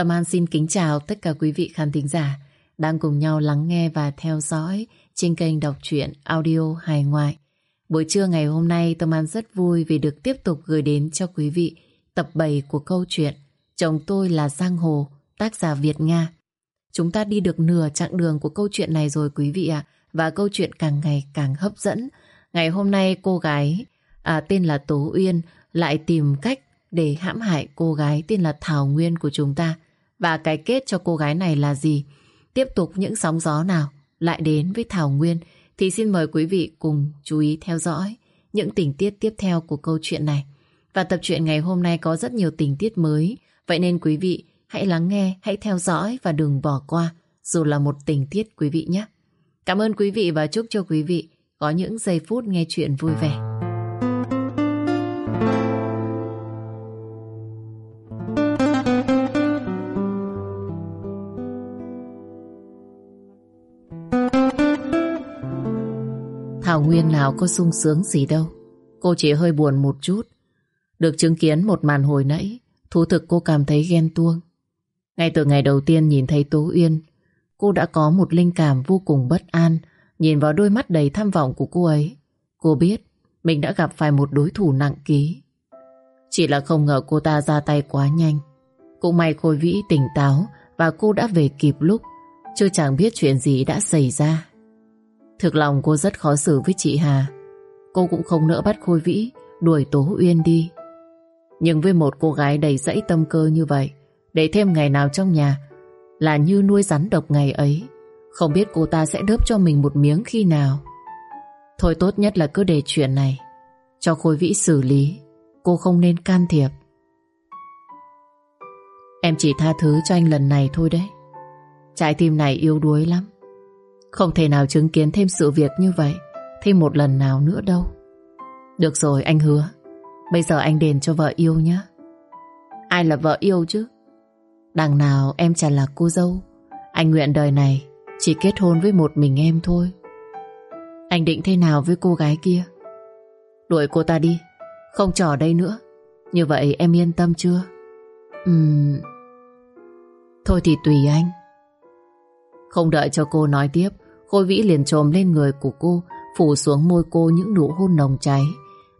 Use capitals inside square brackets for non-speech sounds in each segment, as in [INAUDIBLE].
Tâm An xin kính chào tất cả quý vị khán thính giả đang cùng nhau lắng nghe và theo dõi trên kênh đọc truyện audio hài ngoại. Buổi trưa ngày hôm nay Tâm An rất vui vì được tiếp tục gửi đến cho quý vị tập 7 của câu chuyện Chồng tôi là Giang Hồ, tác giả Việt Nga. Chúng ta đi được nửa chặng đường của câu chuyện này rồi quý vị ạ và câu chuyện càng ngày càng hấp dẫn. Ngày hôm nay cô gái à, tên là Tố Uyên lại tìm cách để hãm hại cô gái tên là Thảo Nguyên của chúng ta. Và cái kết cho cô gái này là gì? Tiếp tục những sóng gió nào lại đến với Thảo Nguyên thì xin mời quý vị cùng chú ý theo dõi những tình tiết tiếp theo của câu chuyện này. Và tập truyện ngày hôm nay có rất nhiều tình tiết mới, vậy nên quý vị hãy lắng nghe, hãy theo dõi và đừng bỏ qua dù là một tình tiết quý vị nhé. Cảm ơn quý vị và chúc cho quý vị có những giây phút nghe chuyện vui vẻ. Nguyên nào có sung sướng gì đâu. Cô chỉ hơi buồn một chút. Được chứng kiến một màn hồi nãy, thú thực cô cảm thấy ghen tuông. Ngay từ ngày đầu tiên nhìn thấy Tố Uyên, cô đã có một linh cảm vô cùng bất an nhìn vào đôi mắt đầy tham vọng của cô ấy. Cô biết mình đã gặp phải một đối thủ nặng ký. Chỉ là không ngờ cô ta ra tay quá nhanh. Cũng may Khôi Vĩ tỉnh táo và cô đã về kịp lúc, chưa chẳng biết chuyện gì đã xảy ra. Thực lòng cô rất khó xử với chị Hà. Cô cũng không nỡ bắt Khôi Vĩ đuổi Tố Uyên đi. Nhưng với một cô gái đầy dẫy tâm cơ như vậy, để thêm ngày nào trong nhà là như nuôi rắn độc ngày ấy. Không biết cô ta sẽ đớp cho mình một miếng khi nào. Thôi tốt nhất là cứ để chuyện này cho Khôi Vĩ xử lý. Cô không nên can thiệp. Em chỉ tha thứ cho anh lần này thôi đấy. Trái tim này yếu đuối lắm. Không thể nào chứng kiến thêm sự việc như vậy, thêm một lần nào nữa đâu. Được rồi, anh hứa. Bây giờ anh đền cho vợ yêu nhé. Ai là vợ yêu chứ? Đằng nào em chẳng là cô dâu Anh nguyện đời này Chỉ kết hôn với một mình em thôi Anh định thế nào với cô gái kia Đuổi cô ta đi Không trò đây nữa Như vậy em yên tâm chưa Ừm Thôi thì tùy anh Không đợi cho cô nói tiếp Khôi Vĩ liền trồm lên người của cô, Phủ xuống môi cô những nụ hôn nồng cháy.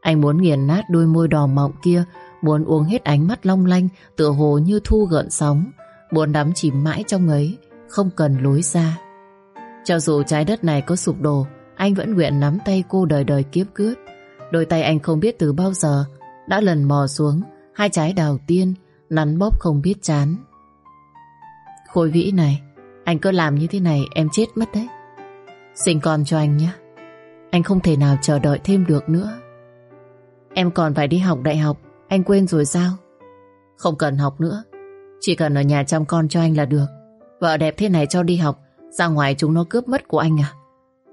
Anh muốn nghiền nát đôi môi đỏ mọng kia, Muốn uống hết ánh mắt long lanh, Tựa hồ như thu gợn sóng, Muốn đắm chìm mãi trong ấy, Không cần lối ra Cho dù trái đất này có sụp đổ, Anh vẫn nguyện nắm tay cô đời đời kiếp cướp. Đôi tay anh không biết từ bao giờ, Đã lần mò xuống, Hai trái đào tiên, Nắn bóp không biết chán. Khôi vĩ này, Anh cứ làm như thế này, em chết mất đấy. Sinh con cho anh nhé Anh không thể nào chờ đợi thêm được nữa Em còn phải đi học đại học anh quên rồi sao? Không cần học nữa. Chỉ cần ở nhà chăm con cho anh là được. Vợ đẹp thế này cho đi học, ra ngoài chúng nó cướp mất của anh à?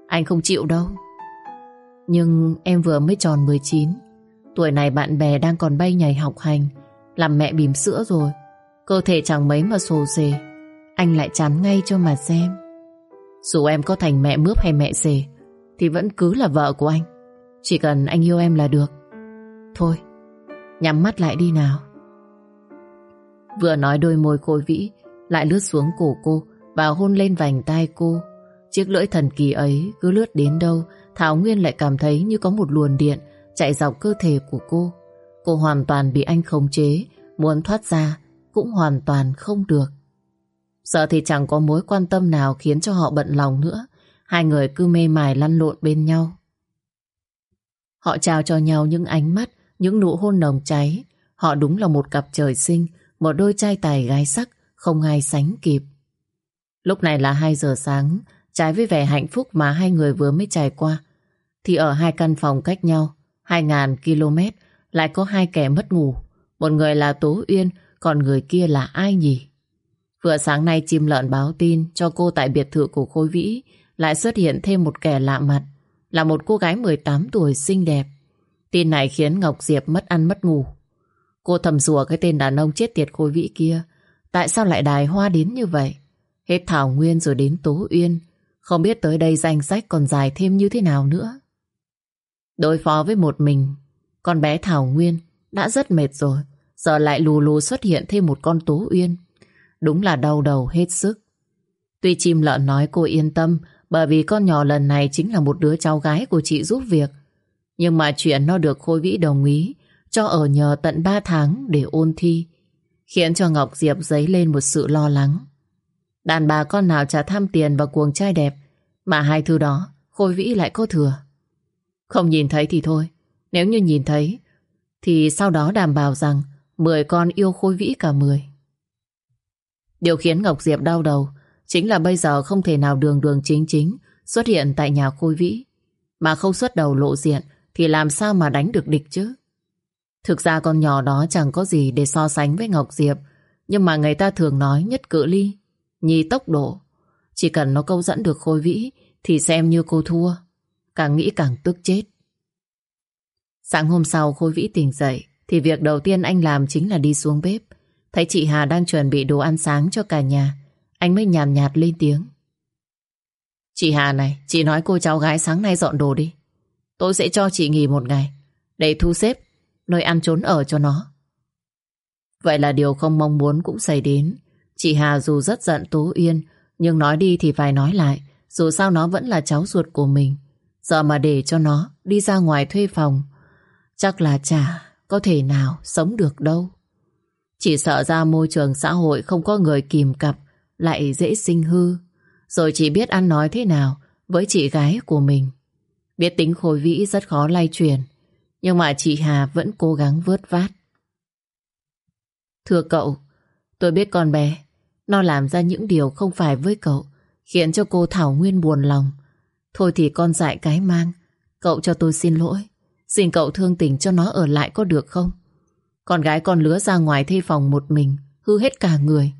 Anh không chịu đâu. Nhưng em vừa mới tròn 19. Tuổi này bạn bè đang còn bay nhảy học hành. Làm mẹ bìm sữa rồi. Cơ thể chẳng mấy mà sồ sề. Anh lại chán ngay cho mà xem. Dù em có thành mẹ mướp hay mẹ xề Thì vẫn cứ là vợ của anh. Chỉ cần anh yêu em là được. Thôi, Nhắm mắt lại đi nào. Vừa nói đôi môi khôi vĩ, Lại lướt xuống cổ cô Và hôn lên vành tai cô. Chiếc lưỡi thần kỳ ấy cứ lướt đến đâu, Thảo Nguyên lại cảm thấy như có một luồn điện Chạy dọc cơ thể của cô. Cô hoàn toàn bị anh khống chế, Muốn thoát ra Cũng hoàn toàn không được. Giờ thì chẳng có mối quan tâm nào Khiến cho họ bận lòng nữa Hai người cứ mê mải lăn lộn bên nhau Họ trao cho nhau những ánh mắt những nụ hôn nồng cháy. Họ đúng là một cặp trời sinh, một đôi trai tài gái sắc, không ai sánh kịp. Lúc này là 2 giờ sáng, trái với vẻ hạnh phúc mà hai người vừa mới trải qua, thì ở hai căn phòng cách nhau, 2.000 km, lại có hai kẻ mất ngủ. Một người là Tố Uyên, còn người kia là ai nhỉ? Vừa sáng nay chim lợn báo tin cho cô tại biệt thự của Khôi Vĩ lại xuất hiện thêm một kẻ lạ mặt, là một cô gái 18 tuổi xinh đẹp. Tin này khiến Ngọc Diệp mất ăn mất ngủ. Cô thầm rùa cái tên đàn ông chết tiệt khôi vĩ kia. Tại sao lại đài hoa đến như vậy? Hết Thảo Nguyên rồi đến Tố Uyên. Không biết tới đây danh sách còn dài thêm như thế nào nữa. Đối phó với một mình, con bé Thảo Nguyên đã rất mệt rồi. Giờ lại lù lù xuất hiện thêm một con Tố Uyên đúng là đau đầu hết sức. Tuy chim lợn nói cô yên tâm bởi vì con nhỏ lần này chính là một đứa cháu gái của chị giúp việc. Nhưng mà chuyện nó được Khôi Vĩ đồng ý cho ở nhờ tận 3 tháng để ôn thi, khiến cho Ngọc Diệp dấy lên một sự lo lắng. Đàn bà con nào trả tham tiền và cuồng trai đẹp, mà hai thứ đó Khôi Vĩ lại có thừa. Không nhìn thấy thì thôi, nếu như nhìn thấy, thì sau đó đảm bảo rằng 10 con yêu Khôi Vĩ cả 10. Điều khiến Ngọc Diệp đau đầu chính là bây giờ không thể nào đường đường chính chính xuất hiện tại nhà Khôi Vĩ, mà không xuất đầu lộ diện thì làm sao mà đánh được địch chứ? Thực ra con nhỏ đó chẳng có gì để so sánh với Ngọc Diệp, nhưng mà người ta thường nói nhất cự ly, nhì tốc độ. Chỉ cần nó câu dẫn được Khôi Vĩ thì xem như cô thua. Càng nghĩ càng tức chết. Sáng hôm sau Khôi Vĩ tỉnh dậy thì việc đầu tiên anh làm chính là đi xuống bếp. Thấy chị Hà đang chuẩn bị đồ ăn sáng cho cả nhà. Anh mới nhàn nhạt, nhạt lên tiếng. Chị Hà này, chị nói cô cháu gái sáng nay dọn đồ đi. Tôi sẽ cho chị nghỉ một ngày để thu xếp nơi ăn trốn ở cho nó. Vậy là điều không mong muốn cũng xảy đến. Chị Hà dù rất giận Tố Yên nhưng nói đi thì phải nói lại dù sao nó vẫn là cháu ruột của mình. Giờ mà để cho nó đi ra ngoài thuê phòng chắc là chả có thể nào sống được đâu. Chỉ sợ ra môi trường xã hội không có người kìm cặp lại dễ sinh hư. Rồi chỉ biết ăn nói thế nào với chị gái của mình. Biết tính khôi vĩ rất khó lay chuyển. Nhưng mà chị Hà vẫn cố gắng vớt vát. Thưa cậu, tôi biết con bé, nó làm ra những điều không phải với cậu, khiến cho cô Thảo Nguyên buồn lòng. Thôi thì con dại cái mang, cậu cho tôi xin lỗi. Xin cậu thương tình cho nó ở lại có được không? Con gái con lứa ra ngoài thi phòng một mình, hư hết cả người.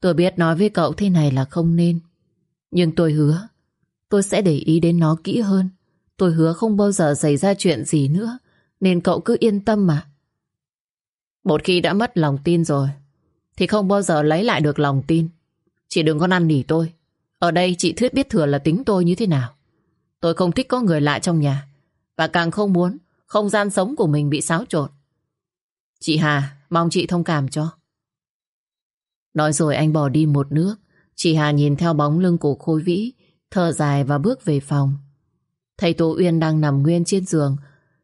Tôi biết nói với cậu thế này là không nên. Nhưng tôi hứa, tôi sẽ để ý đến nó kỹ hơn. Tôi hứa không bao giờ xảy ra chuyện gì nữa, nên cậu cứ yên tâm mà. Một khi đã mất lòng tin rồi, thì không bao giờ lấy lại được lòng tin. Chị đừng có năn nỉ tôi. Ở đây chị Thuyết biết thừa là tính tôi như thế nào. Tôi không thích có người lạ trong nhà. Và càng không muốn không gian sống của mình bị xáo trộn. Chị Hà, mong chị thông cảm cho. Nói rồi anh bỏ đi một nước. Chị Hà nhìn theo bóng lưng của Khôi Vĩ, thở dài và bước về phòng. Thầy Tố Uyên đang nằm nguyên trên giường.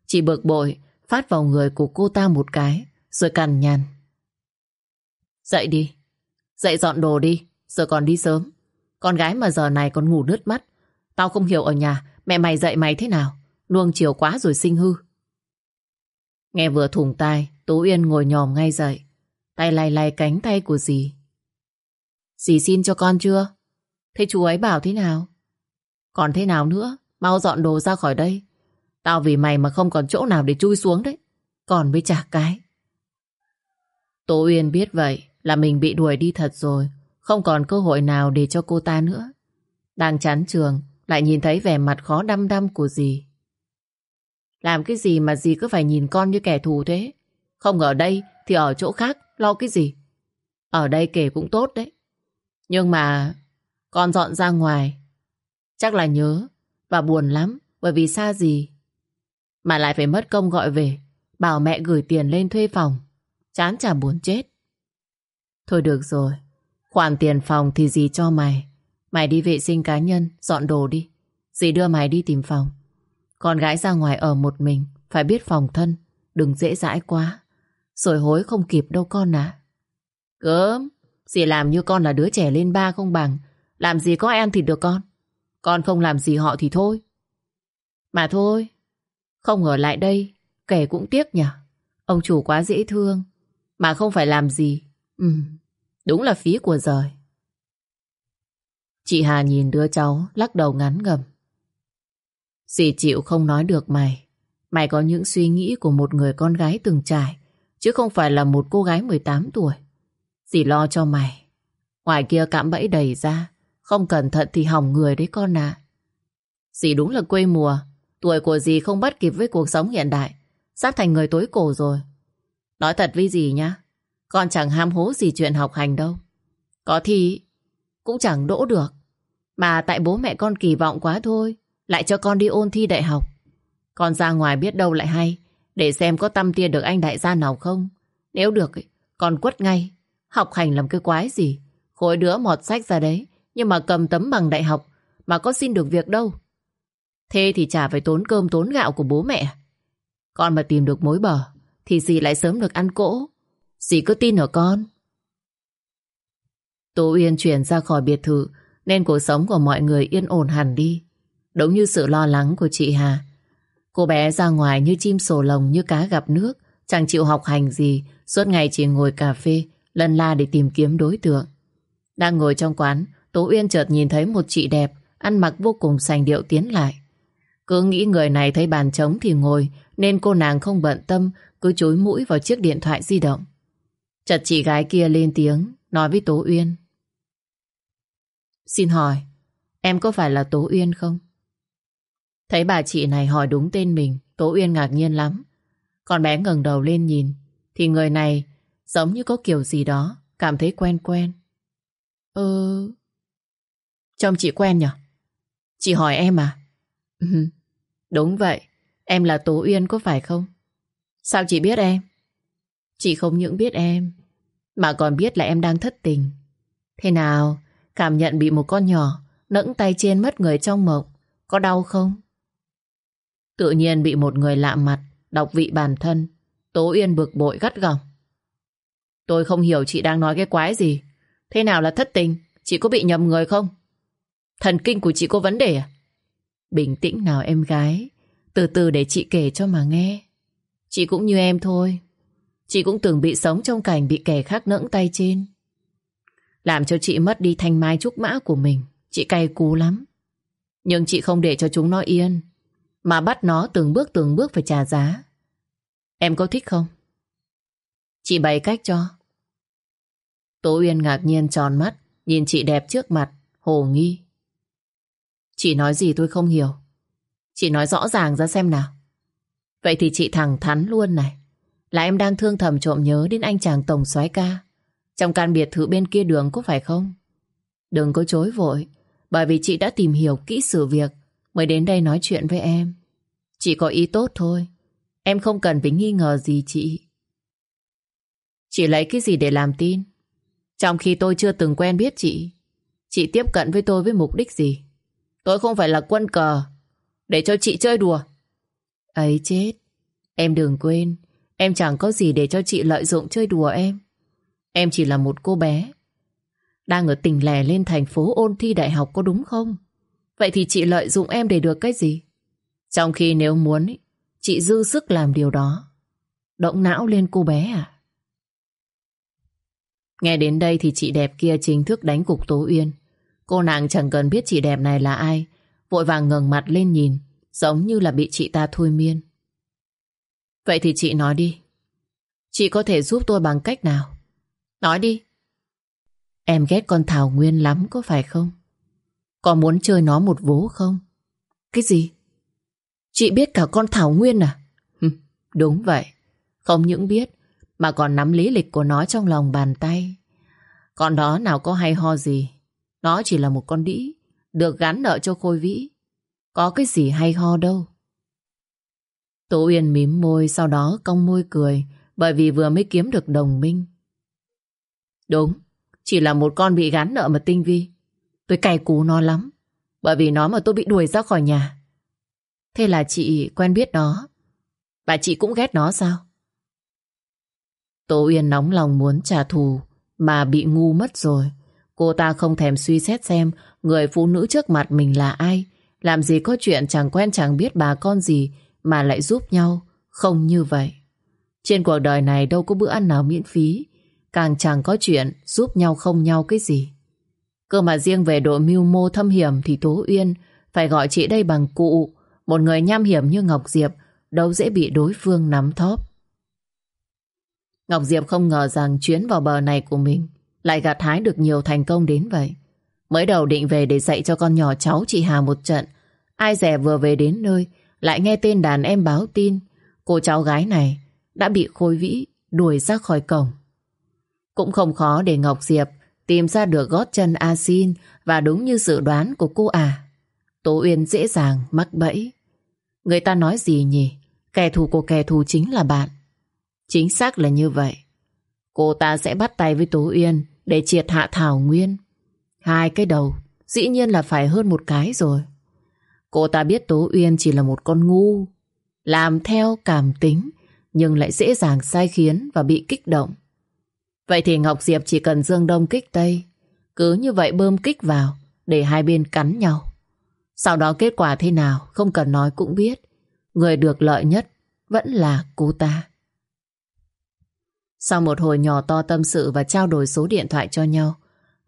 Chị bực bội, phát vào người của cô ta một cái, rồi cằn nhằn. Dậy đi, dậy dọn đồ đi, giờ còn đi sớm. Con gái mà giờ này còn ngủ nứt mắt. Tao không hiểu ở nhà, mẹ mày dậy mày thế nào? Nuông chiều quá rồi sinh hư. Nghe vừa thủng tai, Tú Uyên ngồi nhòm ngay dậy. Tay lay lay cánh tay của dì. Dì xin cho con chưa? Thế chú ấy bảo thế nào? Còn thế nào nữa? Mau dọn đồ ra khỏi đây. Tao vì mày mà không còn chỗ nào để chui xuống đấy. Còn với chả cái. Tố Uyên biết vậy là mình bị đuổi đi thật rồi. Không còn cơ hội nào để cho cô ta nữa. Đang chán trường, lại nhìn thấy vẻ mặt khó đăm đăm của dì. Làm cái gì mà dì cứ phải nhìn con như kẻ thù thế? Không ở đây thì ở chỗ khác, lo cái gì? Ở đây kể cũng tốt đấy. Nhưng mà con dọn ra ngoài, chắc là nhớ và buồn lắm bởi vì xa gì. Mà lại phải mất công gọi về, bảo mẹ gửi tiền lên thuê phòng. Chán chả buồn chết. Thôi được rồi, khoản tiền phòng thì dì cho mày. Mày đi vệ sinh cá nhân, dọn đồ đi. Dì đưa mày đi tìm phòng. Con gái ra ngoài ở một mình, phải biết phòng thân, đừng dễ dãi quá. Rồi hối không kịp đâu con à. Cớm, dì làm như con là đứa trẻ lên ba không bằng. Làm gì có ăn thịt được con. Con không làm gì họ thì thôi. Mà thôi, không ở lại đây, kể cũng tiếc nhỉ. Ông chủ quá dễ thương, mà không phải làm gì. Ừ, đúng là phí của giời. Chị Hà nhìn đứa cháu, lắc đầu ngắn ngầm. Dì chịu không nói được mày. Mày có những suy nghĩ của một người con gái từng trải, chứ không phải là một cô gái 18 tuổi. Dì lo cho mày. Ngoài kia cạm bẫy đầy ra, không cẩn thận thì hỏng người đấy con à. Dì đúng là quê mùa, tuổi của dì không bắt kịp với cuộc sống hiện đại, sắp thành người tối cổ rồi. Nói thật với dì nhá, con chẳng ham hố gì chuyện học hành đâu. Có thì cũng chẳng đỗ được, mà tại bố mẹ con kỳ vọng quá thôi. Lại cho con đi ôn thi đại học Con ra ngoài biết đâu lại hay Để xem có tâm tia được anh đại gia nào không Nếu được Con quất ngay Học hành làm cái quái gì? Khối đứa mọt sách ra đấy, nhưng mà cầm tấm bằng đại học mà có xin được việc đâu. Thế thì chả phải tốn cơm tốn gạo của bố mẹ. Con mà tìm được mối bờ, thì dì lại sớm được ăn cỗ. Dì cứ tin ở con. tố Uyên chuyển ra khỏi biệt thự, nên cuộc sống của mọi người yên ổn hẳn đi. Đúng như sự lo lắng của chị Hà. Cô bé ra ngoài như chim sổ lồng như cá gặp nước, chẳng chịu học hành gì, suốt ngày chỉ ngồi cà phê, lân la để tìm kiếm đối tượng. Đang ngồi trong quán, Tố Uyên chợt nhìn thấy một chị đẹp, ăn mặc vô cùng sành điệu tiến lại. Cứ nghĩ người này thấy bàn trống thì ngồi, nên cô nàng không bận tâm, cứ chối mũi vào chiếc điện thoại di động. Chợt chị gái kia lên tiếng, nói với Tố Uyên. Xin hỏi, em có phải là Tố Uyên không? Thấy bà chị này hỏi đúng tên mình, Tố Uyên ngạc nhiên lắm. Con bé ngẩng đầu lên nhìn, thì người này giống như có kiểu gì đó, cảm thấy quen quen. Ừ... Trông chị quen nhỉ? Chị hỏi em à? Ừ, đúng vậy, em là Tố Uyên có phải không? Sao chị biết em? Chị không những biết em, mà còn biết là em đang thất tình. Thế nào, cảm nhận bị một con nhỏ nẫng tay trên mất người trong mộng, có đau không? Tự nhiên bị một người lạ mặt, đọc vị bản thân, Tố Uyên bực bội gắt gỏng. Tôi không hiểu chị đang nói cái quái gì. Thế nào là thất tình? Chị có bị nhầm người không? Thần kinh của chị có vấn đề à? Bình tĩnh nào em gái. Từ từ để chị kể cho mà nghe. Chị cũng như em thôi. Chị cũng từng bị sống trong cảnh bị kẻ khác nẫng tay trên. Làm cho chị mất đi thanh mai trúc mã của mình. Chị cay cú lắm. Nhưng chị không để cho chúng nó yên. Mà bắt nó từng bước từng bước phải trả giá. Em có thích không? Chị bày cách cho. Tố Uyên ngạc nhiên tròn mắt, nhìn chị đẹp trước mặt, hồ nghi. Chị nói gì tôi không hiểu. Chị nói rõ ràng ra xem nào. Vậy thì chị thẳng thắn luôn này. Là em đang thương thầm trộm nhớ đến anh chàng tổng soái ca. Trong căn biệt thự bên kia đường có phải không? Đừng có chối vội. Bởi vì chị đã tìm hiểu kỹ sự việc mới đến đây nói chuyện với em. Chị có ý tốt thôi. Em không cần phải nghi ngờ gì chị. Chị lấy cái gì để làm tin? Trong khi tôi chưa từng quen biết chị, chị tiếp cận với tôi với mục đích gì? Tôi không phải là quân cờ để cho chị chơi đùa. Ấy chết, em đừng quên, em chẳng có gì để cho chị lợi dụng chơi đùa em. Em chỉ là một cô bé, đang ở tỉnh lẻ lên thành phố ôn thi đại học có đúng không? Vậy thì chị lợi dụng em để được cái gì? Trong khi nếu muốn, chị dư sức làm điều đó. Động não lên cô bé à? Nghe đến đây thì chị đẹp kia chính thức đánh cục Tố Uyên. Cô nàng chẳng cần biết chị đẹp này là ai, vội vàng ngẩng mặt lên nhìn, giống như là bị chị ta thôi miên. Vậy thì chị nói đi. Chị có thể giúp tôi bằng cách nào? Nói đi. Em ghét con Thảo Nguyên lắm có phải không? Có muốn chơi nó một vố không? Cái gì? Chị biết cả con Thảo Nguyên à? Đúng vậy. Không những biết mà còn nắm lý lịch của nó trong lòng bàn tay. Con đó nào có hay ho gì. Nó chỉ là một con đĩ, được gắn nợ cho Khôi Vĩ. Có cái gì hay ho đâu. Tố Uyên mím môi, sau đó cong môi cười, bởi vì vừa mới kiếm được đồng minh. Đúng, chỉ là một con bị gắn nợ mà tinh vi. Tôi cày cú nó lắm, bởi vì nó mà tôi bị đuổi ra khỏi nhà. Thế là chị quen biết nó. Và chị cũng ghét nó sao? Tố Uyên nóng lòng muốn trả thù, mà bị ngu mất rồi. Cô ta không thèm suy xét xem người phụ nữ trước mặt mình là ai. Làm gì có chuyện chẳng quen chẳng biết bà con gì mà lại giúp nhau. Không như vậy. Trên cuộc đời này đâu có bữa ăn nào miễn phí. Càng chẳng có chuyện giúp nhau không nhau cái gì. Cơ mà riêng về độ mưu mô thâm hiểm thì Tố Uyên phải gọi chị đây bằng cụ. Một người nham hiểm như Ngọc Diệp, đâu dễ bị đối phương nắm thóp. Ngọc Diệp không ngờ rằng chuyến vào bờ này của mình lại gặt hái được nhiều thành công đến vậy. Mới đầu định về để dạy cho con nhỏ cháu chị Hà một trận. Ai dè vừa về đến nơi, lại nghe tên đàn em báo tin, cô cháu gái này đã bị Khôi Vĩ đuổi ra khỏi cổng. Cũng không khó để Ngọc Diệp tìm ra được gót chân A Xin và đúng như dự đoán của cô à. Tố Uyên dễ dàng mắc bẫy. Người ta nói gì nhỉ? Kẻ thù của kẻ thù chính là bạn. Chính xác là như vậy. Cô ta sẽ bắt tay với Tố Uyên để triệt hạ Thảo Nguyên. Hai cái đầu, dĩ nhiên là phải hơn một cái rồi. Cô ta biết Tố Uyên chỉ là một con ngu, làm theo cảm tính, nhưng lại dễ dàng sai khiến và bị kích động. Vậy thì Ngọc Diệp chỉ cần dương đông kích tây, cứ như vậy bơm kích vào để hai bên cắn nhau. Sau đó kết quả thế nào không cần nói cũng biết. Người được lợi nhất vẫn là cô ta. Sau một hồi nhỏ to tâm sự và trao đổi số điện thoại cho nhau,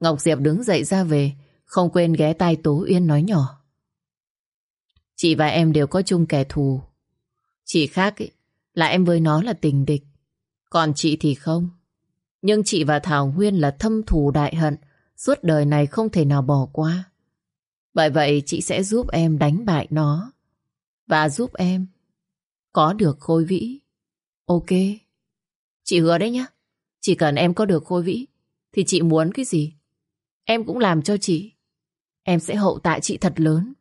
Ngọc Diệp đứng dậy ra về, không quên ghé tay Tố Uyên nói nhỏ. Chị và em đều có chung kẻ thù. Chỉ khác ý, là em với nó là tình địch, còn chị thì không. Nhưng chị và Thảo Nguyên là thâm thù đại hận, suốt đời này không thể nào bỏ qua. Bởi vậy chị sẽ giúp em đánh bại nó và giúp em có được khôi vĩ. Ok. Chị hứa đấy nhá. Chỉ cần em có được khôi vĩ, thì chị muốn cái gì em cũng làm cho chị. Em sẽ hậu tạ chị thật lớn.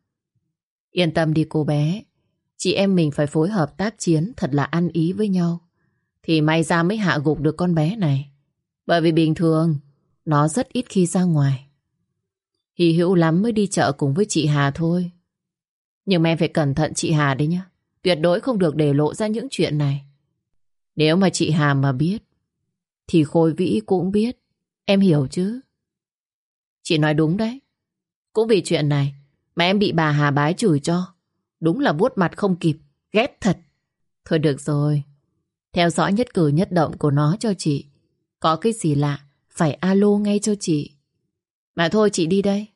Yên tâm đi cô bé. Chị em mình phải phối hợp tác chiến thật là ăn ý với nhau. Thì may ra mới hạ gục được con bé này. Bởi vì bình thường, nó rất ít khi ra ngoài. Hy hữu lắm mới đi chợ cùng với chị Hà thôi. Nhưng em phải cẩn thận chị Hà đấy nhá. Tuyệt đối không được để lộ ra những chuyện này. Nếu mà chị Hà mà biết, thì Khôi Vĩ cũng biết. Em hiểu chứ? Chị nói đúng đấy. Cũng vì chuyện này mà em bị bà Hà bái chửi cho. Đúng là vuốt mặt không kịp. Ghét thật. Thôi được rồi. Theo dõi nhất cử nhất động của nó cho chị. Có cái gì lạ, phải alo ngay cho chị. Mà thôi chị đi đây.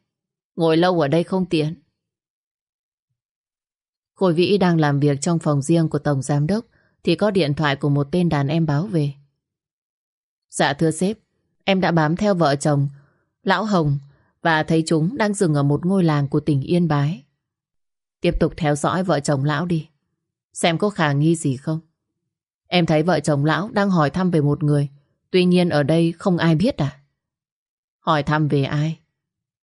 Ngồi lâu ở đây không tiện. Khôi Vĩ đang làm việc trong phòng riêng của Tổng Giám Đốc thì có điện thoại của một tên đàn em báo về. Dạ thưa sếp, em đã bám theo vợ chồng Lão Hồng và thấy chúng đang dừng ở một ngôi làng của tỉnh Yên Bái. Tiếp tục theo dõi vợ chồng lão đi. Xem có khả nghi gì không. Em thấy vợ chồng lão đang hỏi thăm về một người. Tuy nhiên ở đây không ai biết à? Hỏi thăm về ai?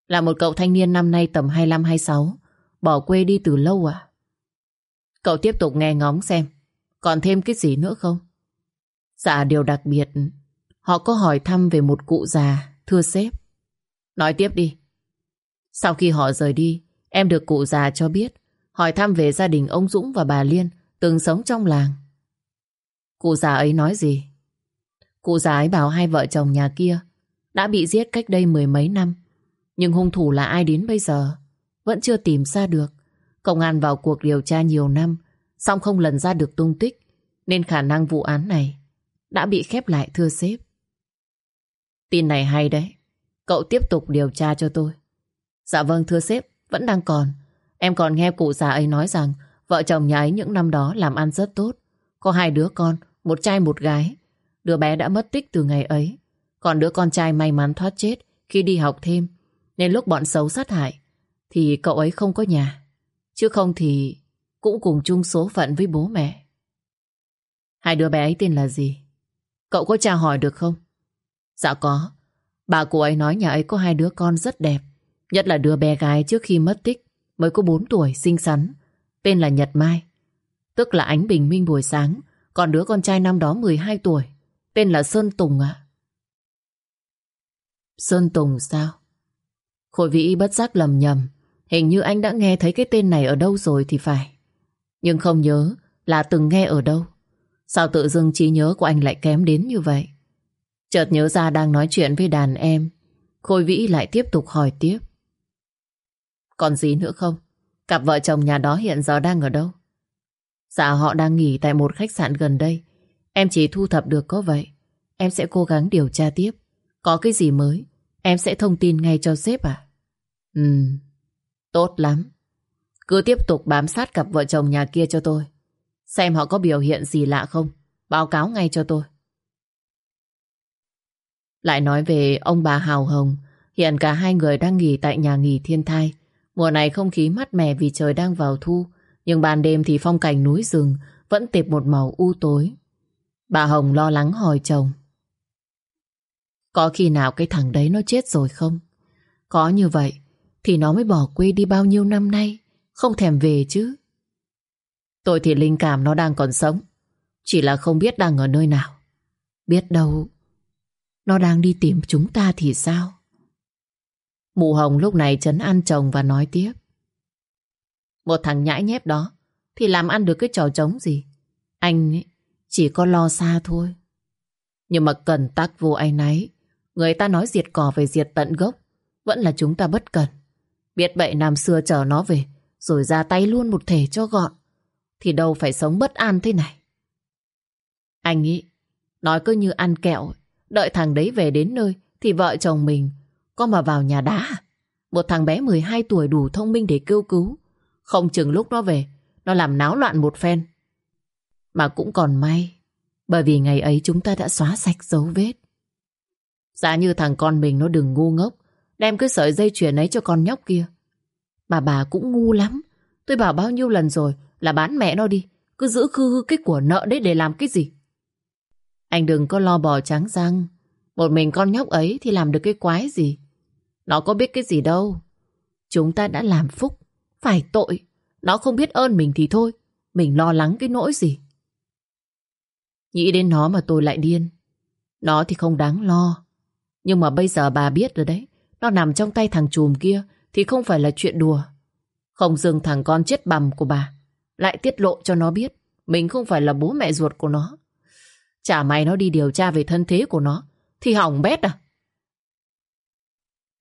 Là một cậu thanh niên năm nay tầm 25-26 Bỏ quê đi từ lâu à? Cậu tiếp tục nghe ngóng xem Còn thêm cái gì nữa không? Dạ điều đặc biệt Họ có hỏi thăm về một cụ già Thưa sếp Nói tiếp đi. Sau khi họ rời đi, em được cụ già cho biết, hỏi thăm về gia đình ông Dũng và bà Liên từng sống trong làng. Cụ già ấy nói gì? Cụ già ấy bảo hai vợ chồng nhà kia đã bị giết cách đây mười mấy năm. Nhưng hung thủ là ai đến bây giờ? Vẫn chưa tìm ra được. Công an vào cuộc điều tra nhiều năm, song không lần ra được tung tích, nên khả năng vụ án này đã bị khép lại thưa sếp. Tin này hay đấy. Cậu tiếp tục điều tra cho tôi. Dạ vâng thưa sếp, vẫn đang còn. Em còn nghe cụ già ấy nói rằng vợ chồng nhà ấy những năm đó làm ăn rất tốt. Có hai đứa con, một trai một gái. Đứa bé đã mất tích từ ngày ấy. Còn đứa con trai may mắn thoát chết khi đi học thêm. Nên lúc bọn xấu sát hại thì cậu ấy không có nhà. Chứ không thì cũng cùng chung số phận với bố mẹ. Hai đứa bé ấy tên là gì? Cậu có tra hỏi được không? Dạ có. Bà cô ấy nói nhà ấy có hai đứa con rất đẹp. Nhất là đứa bé gái trước khi mất tích mới có 4 tuổi, xinh xắn. Tên là Nhật Mai. Tức là ánh bình minh buổi sáng. Còn đứa con trai năm đó 12 tuổi. Tên là Sơn Tùng ạ. Sơn Tùng sao? Khôi vĩ bất giác lầm nhầm. Hình như anh đã nghe thấy cái tên này ở đâu rồi thì phải. Nhưng không nhớ là từng nghe ở đâu. Sao tự dưng trí nhớ của anh lại kém đến như vậy? Chợt nhớ ra đang nói chuyện với đàn em Khôi Vĩ lại tiếp tục hỏi tiếp Còn gì nữa không? Cặp vợ chồng nhà đó hiện giờ đang ở đâu? Dạ họ đang nghỉ tại một khách sạn gần đây Em chỉ thu thập được có vậy Em sẽ cố gắng điều tra tiếp Có cái gì mới Em sẽ thông tin ngay cho sếp à? Ừ Tốt lắm. Cứ tiếp tục bám sát cặp vợ chồng nhà kia cho tôi. Xem họ có biểu hiện gì lạ không. Báo cáo ngay cho tôi. Lại nói về ông bà Hào Hồng, hiện cả hai người đang nghỉ tại nhà nghỉ thiên thai. Mùa này không khí mát mẻ vì trời đang vào thu, nhưng ban đêm thì phong cảnh núi rừng vẫn tệp một màu u tối. Bà Hồng lo lắng hỏi chồng. Có khi nào cái thằng đấy nó chết rồi không? Có như vậy thì nó mới bỏ quê đi bao nhiêu năm nay, không thèm về chứ. Tôi thì linh cảm nó đang còn sống, chỉ là không biết đang ở nơi nào. Biết đâu Nó đang đi tìm chúng ta thì sao? Mụ Hồng lúc này chấn an chồng và nói tiếp. Một thằng nhãi nhép đó thì làm ăn được cái trò trống gì? Anh ấy chỉ có lo xa thôi. Nhưng mà cần tắc vô ai nấy. Người ta nói diệt cỏ về diệt tận gốc. Vẫn là chúng ta bất cần. Biết vậy năm xưa chờ nó về rồi ra tay luôn một thể cho gọn. Thì đâu phải sống bất an thế này. Anh nghĩ nói cứ như ăn kẹo. Đợi thằng đấy về đến nơi thì vợ chồng mình có mà vào nhà đá? Một thằng bé 12 tuổi đủ thông minh để kêu cứu. Không chừng lúc nó về, nó làm náo loạn một phen. Mà cũng còn may, bởi vì ngày ấy chúng ta đã xóa sạch dấu vết. Giá như thằng con mình nó đừng ngu ngốc, đem cái sợi dây chuyền ấy cho con nhóc kia. Mà bà cũng ngu lắm. Tôi bảo bao nhiêu lần rồi là bán mẹ nó đi, cứ giữ khư hư cái của nợ đấy để làm cái gì. Anh đừng có lo bò trắng răng. Một mình con nhóc ấy thì làm được cái quái gì. Nó có biết cái gì đâu. Chúng ta đã làm phúc, phải tội. Nó không biết ơn mình thì thôi. Mình lo lắng cái nỗi gì. Nghĩ đến nó mà tôi lại điên. Nó thì không đáng lo. Nhưng mà bây giờ bà biết rồi đấy. Nó nằm trong tay thằng chùm kia thì không phải là chuyện đùa. Không dừng thằng con chết bầm của bà. Lại tiết lộ cho nó biết mình không phải là bố mẹ ruột của nó. Chả may nó đi điều tra về thân thế của nó thì hỏng bét à.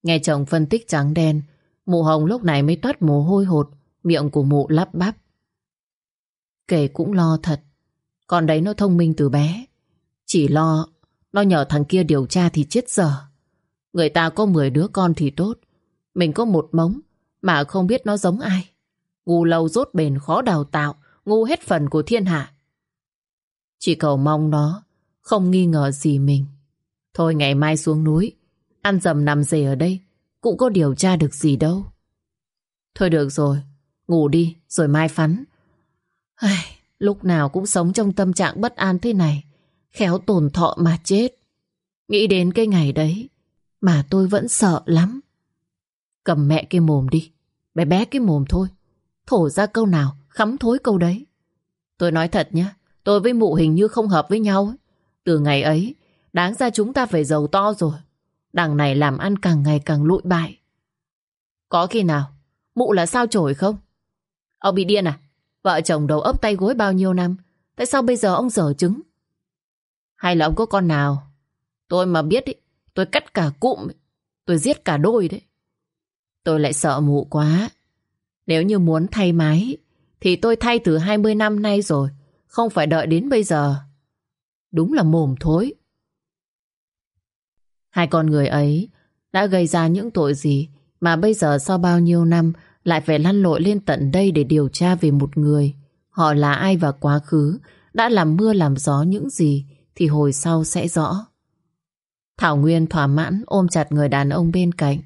Nghe chồng phân tích trắng đen, mụ hồng lúc này mới toát mồ hôi hột, miệng của mụ lắp bắp. Kể cũng lo thật, con đấy nó thông minh từ bé. Chỉ lo, nó nhờ thằng kia điều tra thì chết dở. Người ta có 10 đứa con thì tốt, mình có một mống mà không biết nó giống ai. Ngu lâu rốt bền khó đào tạo, ngu hết phần của thiên hạ. Chỉ cầu mong nó không nghi ngờ gì mình. Thôi ngày mai xuống núi, Ăn dầm nằm rể ở đây Cũng có điều tra được gì đâu Thôi được rồi Ngủ đi rồi mai phắn Ai, Lúc nào cũng sống trong tâm trạng bất an thế này Khéo tổn thọ mà chết Nghĩ đến cái ngày đấy Mà tôi vẫn sợ lắm Cầm mẹ cái mồm đi Bé bé cái mồm thôi Thổ ra câu nào khắm thối câu đấy Tôi nói thật nhé Tôi với mụ hình như không hợp với nhau Từ ngày ấy Đáng ra chúng ta phải giàu to rồi Đằng này làm ăn càng ngày càng lụi bại. Có khi nào, mụ là sao chổi không? Ông bị điên à? Vợ chồng đầu ấp tay gối bao nhiêu năm, tại sao bây giờ ông dở trứng? Hay là ông có con nào? Tôi mà biết ý, tôi cắt cả cụm, tôi giết cả đôi đấy. Tôi lại sợ mụ quá. Nếu như muốn thay máy, thì tôi thay từ 20 năm nay rồi, không phải đợi đến bây giờ. Đúng là mồm thối. Hai con người ấy đã gây ra những tội gì mà bây giờ sau bao nhiêu năm lại phải lăn lội lên tận đây để điều tra về một người. Họ là ai và quá khứ đã làm mưa làm gió những gì thì hồi sau sẽ rõ. Thảo Nguyên thỏa mãn ôm chặt người đàn ông bên cạnh.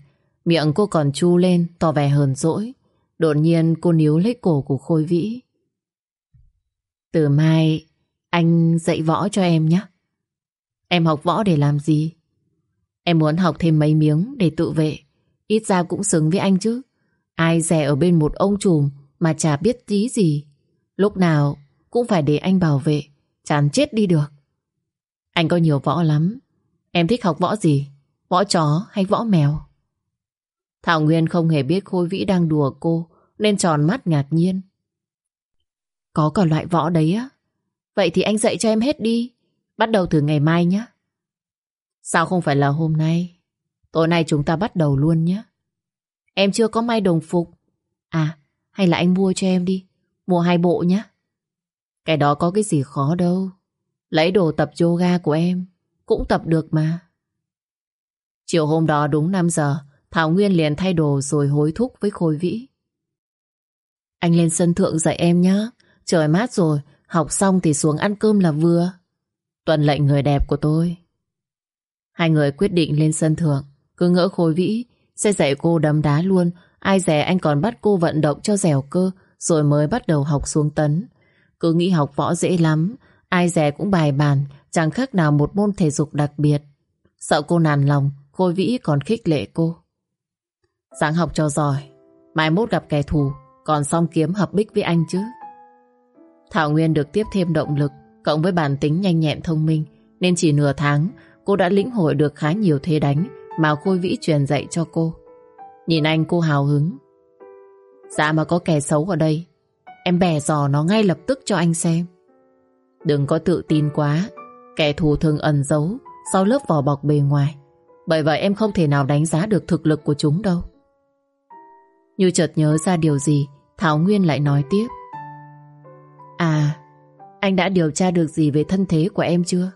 Miệng cô còn chu lên, tỏ vẻ hờn dỗi. Đột nhiên cô níu lấy cổ của Khôi Vĩ. Từ mai anh dạy võ cho em nhé. Em học võ để làm gì? Em muốn học thêm mấy miếng để tự vệ. Ít ra cũng xứng với anh chứ. Ai rẻ ở bên một ông trùm mà chả biết tí gì. Lúc nào cũng phải để anh bảo vệ. Chán chết đi được. Anh có nhiều võ lắm. Em thích học võ gì? Võ chó hay võ mèo? Thảo Nguyên không hề biết Khôi Vĩ đang đùa cô nên tròn mắt ngạc nhiên. Có cả loại võ đấy á? Vậy thì anh dạy cho em hết đi. Bắt đầu từ ngày mai nhé. Sao không phải là hôm nay? Tối nay chúng ta bắt đầu luôn nhé. Em chưa có may đồng phục. À, hay là anh mua cho em đi. Mua hai bộ nhé. Cái đó có cái gì khó đâu. Lấy đồ tập yoga của em. Cũng tập được mà. Chiều hôm đó đúng 5 giờ, Thảo Nguyên liền thay đồ rồi hối thúc với Khôi Vĩ. Anh lên sân thượng dạy em nhé. Trời mát rồi, học xong thì xuống ăn cơm là vừa. Tuần lệnh người đẹp của tôi. Hai người quyết định lên sân thượng Cứ ngỡ khôi vĩ Sẽ dạy cô đấm đá luôn Ai dè anh còn bắt cô vận động cho dẻo cơ Rồi mới bắt đầu học xuống tấn Cứ nghĩ học võ dễ lắm Ai dè cũng bài bàn Chẳng khác nào một môn thể dục đặc biệt Sợ cô nản lòng Khôi vĩ còn khích lệ cô Sáng học cho giỏi Mai mốt gặp kẻ thù Còn xong kiếm hợp bích với anh chứ Thảo Nguyên được tiếp thêm động lực Cộng với bản tính nhanh nhẹn thông minh Nên chỉ nửa tháng cô đã lĩnh hội được khá nhiều thế đánh mà Khôi Vĩ truyền dạy cho cô. Nhìn anh cô hào hứng. Dạ mà có kẻ xấu ở đây, em bẻ giò nó ngay lập tức cho anh xem. Đừng có tự tin quá, kẻ thù thường ẩn giấu sau lớp vỏ bọc bề ngoài. Bởi vậy em không thể nào đánh giá được thực lực của chúng đâu. Như chợt nhớ ra điều gì, Thảo Nguyên lại nói tiếp. À, anh đã điều tra được gì về thân thế của em chưa?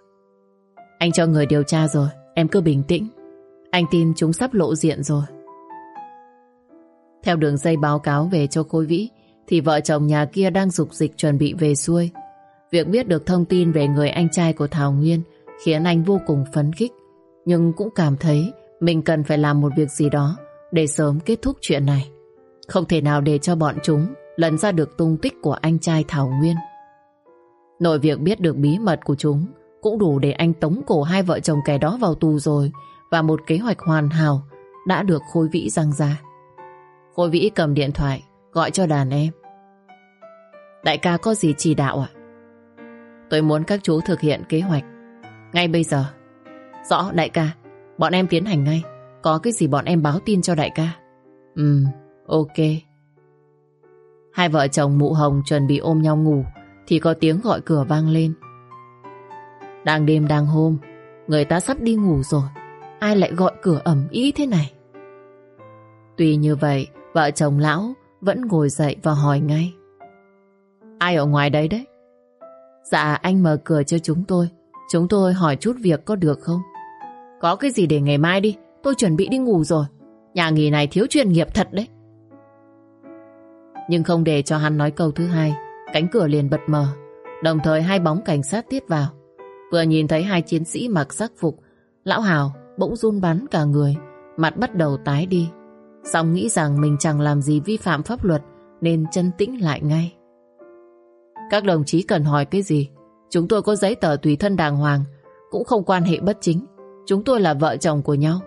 Anh cho người điều tra rồi, em cứ bình tĩnh. Anh tin chúng sắp lộ diện rồi. Theo đường dây báo cáo về cho Khôi Vĩ, thì vợ chồng nhà kia đang dục dịch chuẩn bị về xuôi. Việc biết được thông tin về người anh trai của Thảo Nguyên khiến anh vô cùng phấn khích, nhưng cũng cảm thấy mình cần phải làm một việc gì đó để sớm kết thúc chuyện này. Không thể nào để cho bọn chúng lần ra được tung tích của anh trai Thảo Nguyên. Nội việc biết được bí mật của chúng cũng đủ để anh tống cổ hai vợ chồng kẻ đó vào tù rồi và một kế hoạch hoàn hảo đã được Khôi Vĩ răng ra. Khôi Vĩ cầm điện thoại gọi cho đàn em. Đại ca có gì chỉ đạo ạ? Tôi muốn các chú thực hiện kế hoạch ngay bây giờ. Rõ đại ca, bọn em tiến hành ngay. Có cái gì bọn em báo tin cho đại ca. Ừ, ok. Hai vợ chồng mụ hồng chuẩn bị ôm nhau ngủ thì có tiếng gọi cửa vang lên. Đang đêm đang hôm, người ta sắp đi ngủ rồi. Ai lại gọi cửa ẩm ý thế này? Tuy như vậy, vợ chồng lão vẫn ngồi dậy và hỏi ngay. Ai ở ngoài đấy đấy? Dạ anh mở cửa cho chúng tôi. Chúng tôi hỏi chút việc có được không? Có cái gì để ngày mai đi, tôi chuẩn bị đi ngủ rồi. Nhà nghỉ này thiếu chuyên nghiệp thật đấy. Nhưng không để cho hắn nói câu thứ hai, cánh cửa liền bật mở. Đồng thời hai bóng cảnh sát tiết vào. Vừa nhìn thấy hai chiến sĩ mặc sắc phục, lão Hào bỗng run bắn cả người, mặt bắt đầu tái đi. Xong nghĩ rằng mình chẳng làm gì vi phạm pháp luật nên chân tĩnh lại ngay. Các đồng chí cần hỏi cái gì? Chúng tôi có giấy tờ tùy thân đàng hoàng, cũng không quan hệ bất chính. Chúng tôi là vợ chồng của nhau.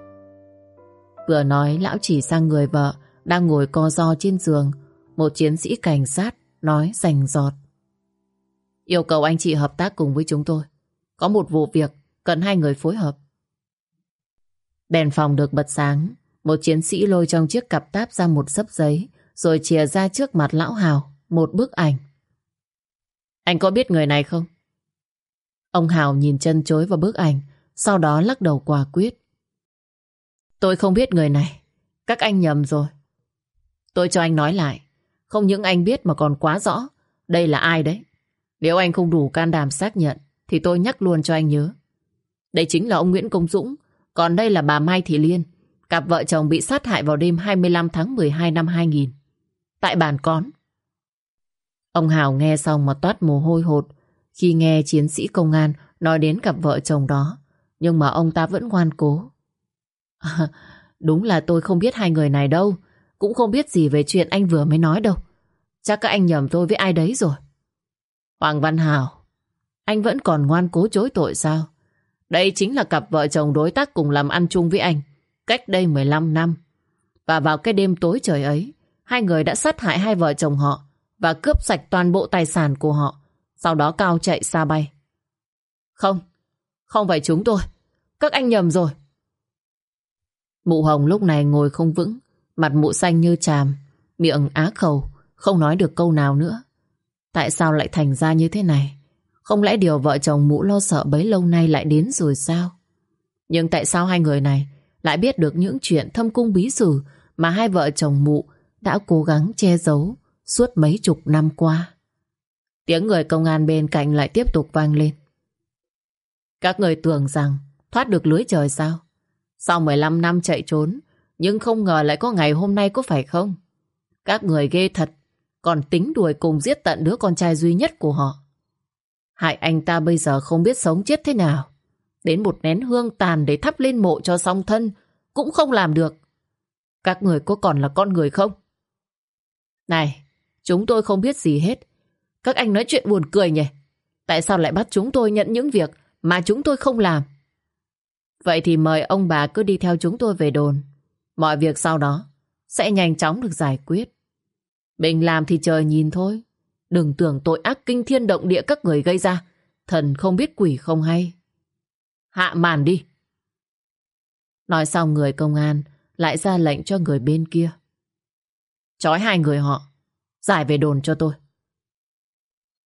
Vừa nói lão chỉ sang người vợ đang ngồi co ro trên giường. Một chiến sĩ cảnh sát nói rành giọt. Yêu cầu anh chị hợp tác cùng với chúng tôi. Có một vụ việc cần hai người phối hợp. Đèn phòng được bật sáng. Một chiến sĩ lôi trong chiếc cặp táp ra một sấp giấy rồi chìa ra trước mặt lão Hào một bức ảnh. Anh có biết người này không? Ông Hào nhìn chân chối vào bức ảnh, sau đó lắc đầu quả quyết. Tôi không biết người này. Các anh nhầm rồi. Tôi cho anh nói lại. Không những anh biết mà còn quá rõ. Đây là ai đấy? Nếu anh không đủ can đảm xác nhận, thì tôi nhắc luôn cho anh nhớ. Đây chính là ông Nguyễn Công Dũng. Còn đây là bà Mai Thị Liên. Cặp vợ chồng bị sát hại vào đêm 25 tháng 12 năm 2000. Tại bàn con. Ông Hào nghe xong mà toát mồ hôi hột khi nghe chiến sĩ công an nói đến cặp vợ chồng đó. Nhưng mà ông ta vẫn ngoan cố. À, [LAUGHS] đúng là tôi không biết hai người này đâu. Cũng không biết gì về chuyện anh vừa mới nói đâu. Chắc các anh nhầm tôi với ai đấy rồi. Hoàng Văn Hào, anh vẫn còn ngoan cố chối tội sao? Đây chính là cặp vợ chồng đối tác cùng làm ăn chung với anh, cách đây 15 năm. Và vào cái đêm tối trời ấy, hai người đã sát hại hai vợ chồng họ và cướp sạch toàn bộ tài sản của họ, sau đó cao chạy xa bay. Không, không phải chúng tôi. Các anh nhầm rồi. Mụ Hồng lúc này ngồi không vững, mặt mụ xanh như tràm, miệng á khẩu, không nói được câu nào nữa. Tại sao lại thành ra như thế này? Không lẽ điều vợ chồng mụ lo sợ bấy lâu nay lại đến rồi sao? Nhưng tại sao hai người này lại biết được những chuyện thâm cung bí sử mà hai vợ chồng mụ đã cố gắng che giấu suốt mấy chục năm qua? Tiếng người công an bên cạnh lại tiếp tục vang lên. Các người tưởng rằng thoát được lưới trời sao? Sau 15 năm chạy trốn, nhưng không ngờ lại có ngày hôm nay có phải không? Các người ghê thật, còn tính đuổi cùng giết tận đứa con trai duy nhất của họ. Hại anh ta bây giờ không biết sống chết thế nào. Đến một nén hương tàn để thắp lên mộ cho song thân, cũng không làm được. Các người có còn là con người không? Này, chúng tôi không biết gì hết. Các anh nói chuyện buồn cười nhỉ? Tại sao lại bắt chúng tôi nhận những việc mà chúng tôi không làm. Vậy thì mời ông bà cứ đi theo chúng tôi về đồn. Mọi việc sau đó sẽ nhanh chóng được giải quyết. Mình làm thì trời nhìn thôi. Đừng tưởng tội ác kinh thiên động địa các người gây ra. Thần không biết quỷ không hay. Hạ màn đi, Nói xong người công an lại ra lệnh cho người bên kia. Chói hai người họ, giải về đồn cho tôi.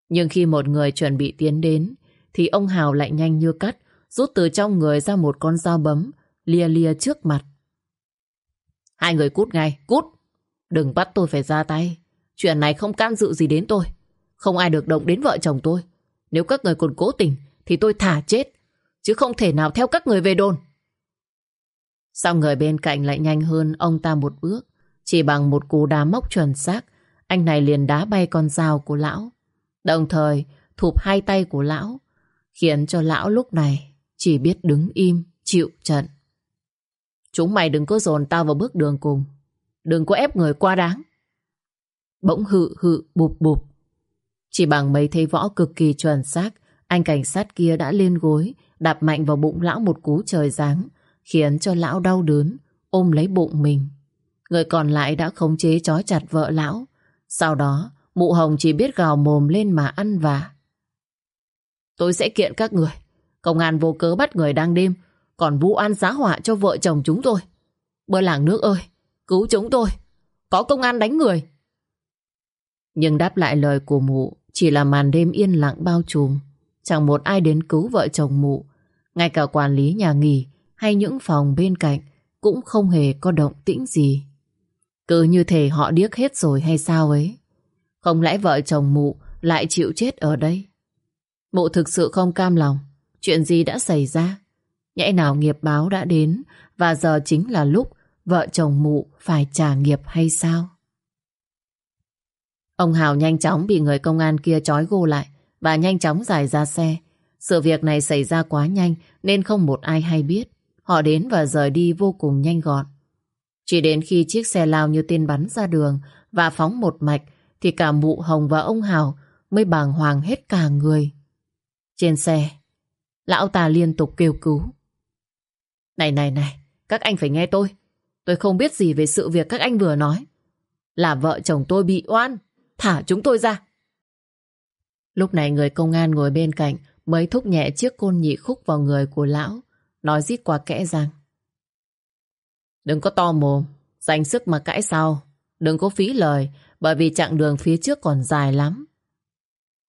Nhưng khi một người chuẩn bị tiến đến, thì ông Hào lại nhanh như cắt, rút từ trong người ra một con dao bấm, lia lia trước mặt. Hai người cút ngay, cút! Đừng bắt tôi phải ra tay. Chuyện này không can dự gì đến tôi. Không ai được động đến vợ chồng tôi. Nếu các người còn cố tình, thì tôi thả chết. Chứ không thể nào theo các người về đồn. Sao người bên cạnh lại nhanh hơn ông ta một bước. Chỉ bằng một cú đá móc chuẩn xác, anh này liền đá bay con dao của lão. Đồng thời thụp hai tay của lão, khiến cho lão lúc này chỉ biết đứng im, chịu trận. Chúng mày đừng có dồn tao vào bước đường cùng. Đừng có ép người quá đáng. Bỗng hự hự bụp bụp. Chỉ bằng mấy thế võ cực kỳ chuẩn xác, anh cảnh sát kia đã lên gối, đạp mạnh vào bụng lão một cú trời giáng, khiến cho lão đau đớn, ôm lấy bụng mình. Người còn lại đã khống chế chói chặt vợ lão. Sau đó, mụ hồng chỉ biết gào mồm lên mà ăn vả. Tôi sẽ kiện các người. Công an vô cớ bắt người đang đêm, còn vụ an giá họa cho vợ chồng chúng tôi. Bơ làng nước ơi, cứu chúng tôi. Có công an đánh người. Nhưng đáp lại lời của mụ chỉ là màn đêm yên lặng bao trùm. Chẳng một ai đến cứu vợ chồng mụ. Ngay cả quản lý nhà nghỉ hay những phòng bên cạnh cũng không hề có động tĩnh gì. Cứ như thể họ điếc hết rồi hay sao ấy. Không lẽ vợ chồng mụ lại chịu chết ở đây? Mụ thực sự không cam lòng. Chuyện gì đã xảy ra? Nhẽ nào nghiệp báo đã đến và giờ chính là lúc vợ chồng mụ phải trả nghiệp hay sao? Ông Hào nhanh chóng bị người công an kia trói gô lại và nhanh chóng giải ra xe. Sự việc này xảy ra quá nhanh nên không một ai hay biết. Họ đến và rời đi vô cùng nhanh gọn. Chỉ đến khi chiếc xe lao như tên bắn ra đường và phóng một mạch thì cả mụ Hồng và ông Hào mới bàng hoàng hết cả người. Trên xe, lão ta liên tục kêu cứu. Này này này, các anh phải nghe tôi. Tôi không biết gì về sự việc các anh vừa nói. Là vợ chồng tôi bị oan. Thả chúng tôi ra. Lúc này người công an ngồi bên cạnh mới thúc nhẹ chiếc côn nhị khúc vào người của lão, nói rít qua kẽ rằng. Đừng có to mồm, dành sức mà cãi sau. Đừng có phí lời, bởi vì chặng đường phía trước còn dài lắm.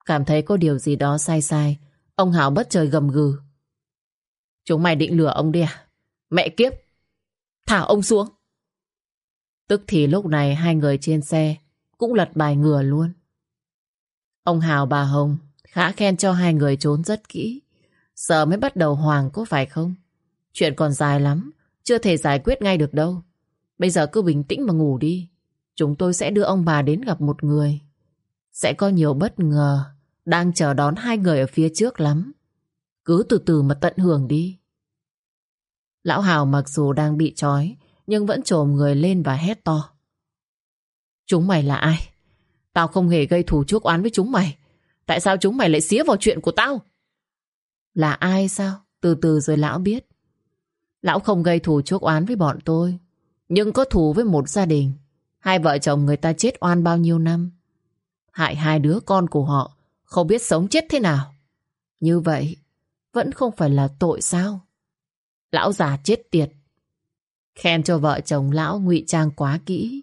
Cảm thấy có điều gì đó sai sai, ông Hảo bất trời gầm gừ. Chúng mày định lừa ông đi à? Mẹ kiếp! Thả ông xuống! Tức thì lúc này hai người trên xe cũng lật bài ngửa luôn. Ông Hào bà Hồng khá khen cho hai người trốn rất kỹ. Giờ mới bắt đầu hoàng có phải không? Chuyện còn dài lắm, chưa thể giải quyết ngay được đâu. Bây giờ cứ bình tĩnh mà ngủ đi. Chúng tôi sẽ đưa ông bà đến gặp một người. Sẽ có nhiều bất ngờ đang chờ đón hai người ở phía trước lắm. Cứ từ từ mà tận hưởng đi. Lão Hào mặc dù đang bị trói, nhưng vẫn trồm người lên và hét to. Chúng mày là ai? Tao không hề gây thù chuốc oán với chúng mày. Tại sao chúng mày lại xía vào chuyện của tao? Là ai sao? Từ từ rồi lão biết. Lão không gây thù chuốc oán với bọn tôi. Nhưng có thù với một gia đình. Hai vợ chồng người ta chết oan bao nhiêu năm. Hại hai đứa con của họ. Không biết sống chết thế nào. Như vậy, vẫn không phải là tội sao? Lão già chết tiệt. Khen cho vợ chồng lão ngụy trang quá kỹ.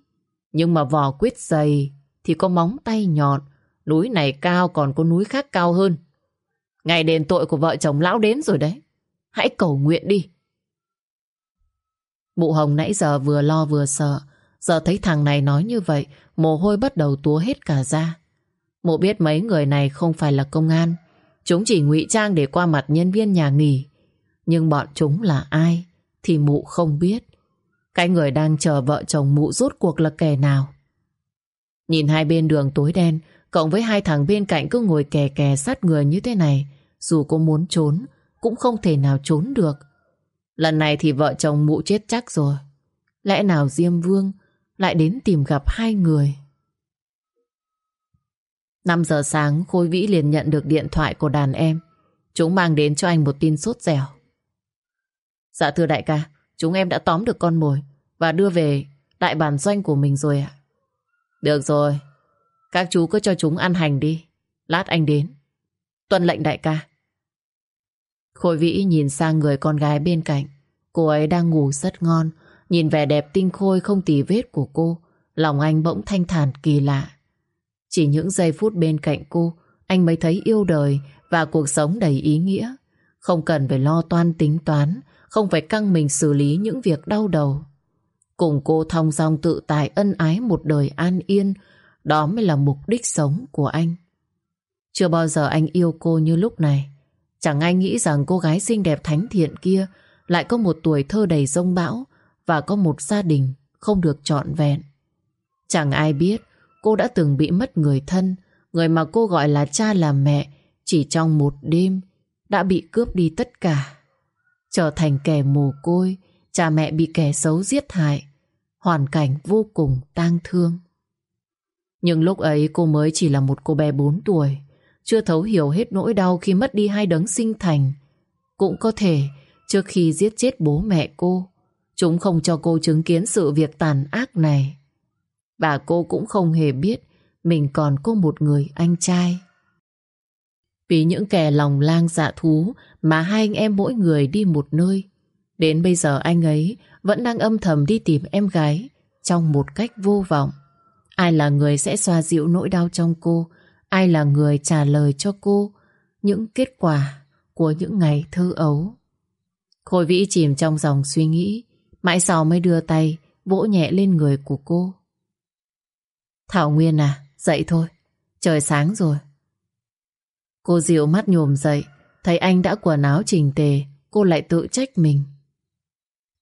Nhưng mà vỏ quyết dày thì có móng tay nhọn. Núi này cao còn có núi khác cao hơn. Ngày đền tội của vợ chồng lão đến rồi đấy. Hãy cầu nguyện đi. Mụ Hồng nãy giờ vừa lo vừa sợ. Giờ thấy thằng này nói như vậy, mồ hôi bắt đầu túa hết cả ra. Mụ biết mấy người này không phải là công an. Chúng chỉ ngụy trang để qua mặt nhân viên nhà nghỉ. Nhưng bọn chúng là ai thì mụ không biết. Cái người đang chờ vợ chồng mụ rút cuộc là kẻ nào? Nhìn hai bên đường tối đen, cộng với hai thằng bên cạnh cứ ngồi kè kè sát người như thế này, dù có muốn trốn, cũng không thể nào trốn được. Lần này thì vợ chồng mụ chết chắc rồi. Lẽ nào Diêm Vương lại đến tìm gặp hai người? 5 giờ sáng Khôi Vĩ liền nhận được điện thoại của đàn em. Chúng mang đến cho anh một tin sốt dẻo. Dạ thưa đại ca, Chúng em đã tóm được con mồi Và đưa về đại bản doanh của mình rồi ạ Được rồi Các chú cứ cho chúng ăn hành đi Lát anh đến Tuân lệnh đại ca Khôi vĩ nhìn sang người con gái bên cạnh Cô ấy đang ngủ rất ngon, nhìn vẻ đẹp tinh khôi không tì vết của cô, lòng anh bỗng thanh thản kỳ lạ. Chỉ những giây phút bên cạnh cô, anh mới thấy yêu đời và cuộc sống đầy ý nghĩa. Không cần phải lo toan tính toán, không phải căng mình xử lý những việc đau đầu. Cùng cô thong dong tự tại ân ái một đời an yên, đó mới là mục đích sống của anh. Chưa bao giờ anh yêu cô như lúc này. Chẳng ai nghĩ rằng cô gái xinh đẹp thánh thiện kia lại có một tuổi thơ đầy rông bão và có một gia đình không được trọn vẹn. Chẳng ai biết cô đã từng bị mất người thân, người mà cô gọi là cha là mẹ, chỉ trong một đêm đã bị cướp đi tất cả. Trở thành kẻ mồ côi, cha mẹ bị kẻ xấu giết hại, hoàn cảnh vô cùng tang thương. Nhưng lúc ấy cô mới chỉ là một cô bé 4 tuổi, chưa thấu hiểu hết nỗi đau khi mất đi hai đấng sinh thành. Cũng có thể trước khi giết chết bố mẹ cô, chúng không cho cô chứng kiến sự việc tàn ác này. Và cô cũng không hề biết mình còn có một người anh trai. Vì những kẻ lòng lang dạ thú mà hai anh em mỗi người đi một nơi. Đến bây giờ anh ấy vẫn đang âm thầm đi tìm em gái trong một cách vô vọng. Ai là người sẽ xoa dịu nỗi đau trong cô? Ai là người trả lời cho cô những kết quả của những ngày thơ ấu? Khôi Vĩ chìm trong dòng suy nghĩ, mãi sau mới đưa tay vỗ nhẹ lên người của cô. Thảo Nguyên à, dậy thôi, trời sáng rồi. Cô dịu mắt nhồm dậy, thấy anh đã quần áo chỉnh tề, cô lại tự trách mình.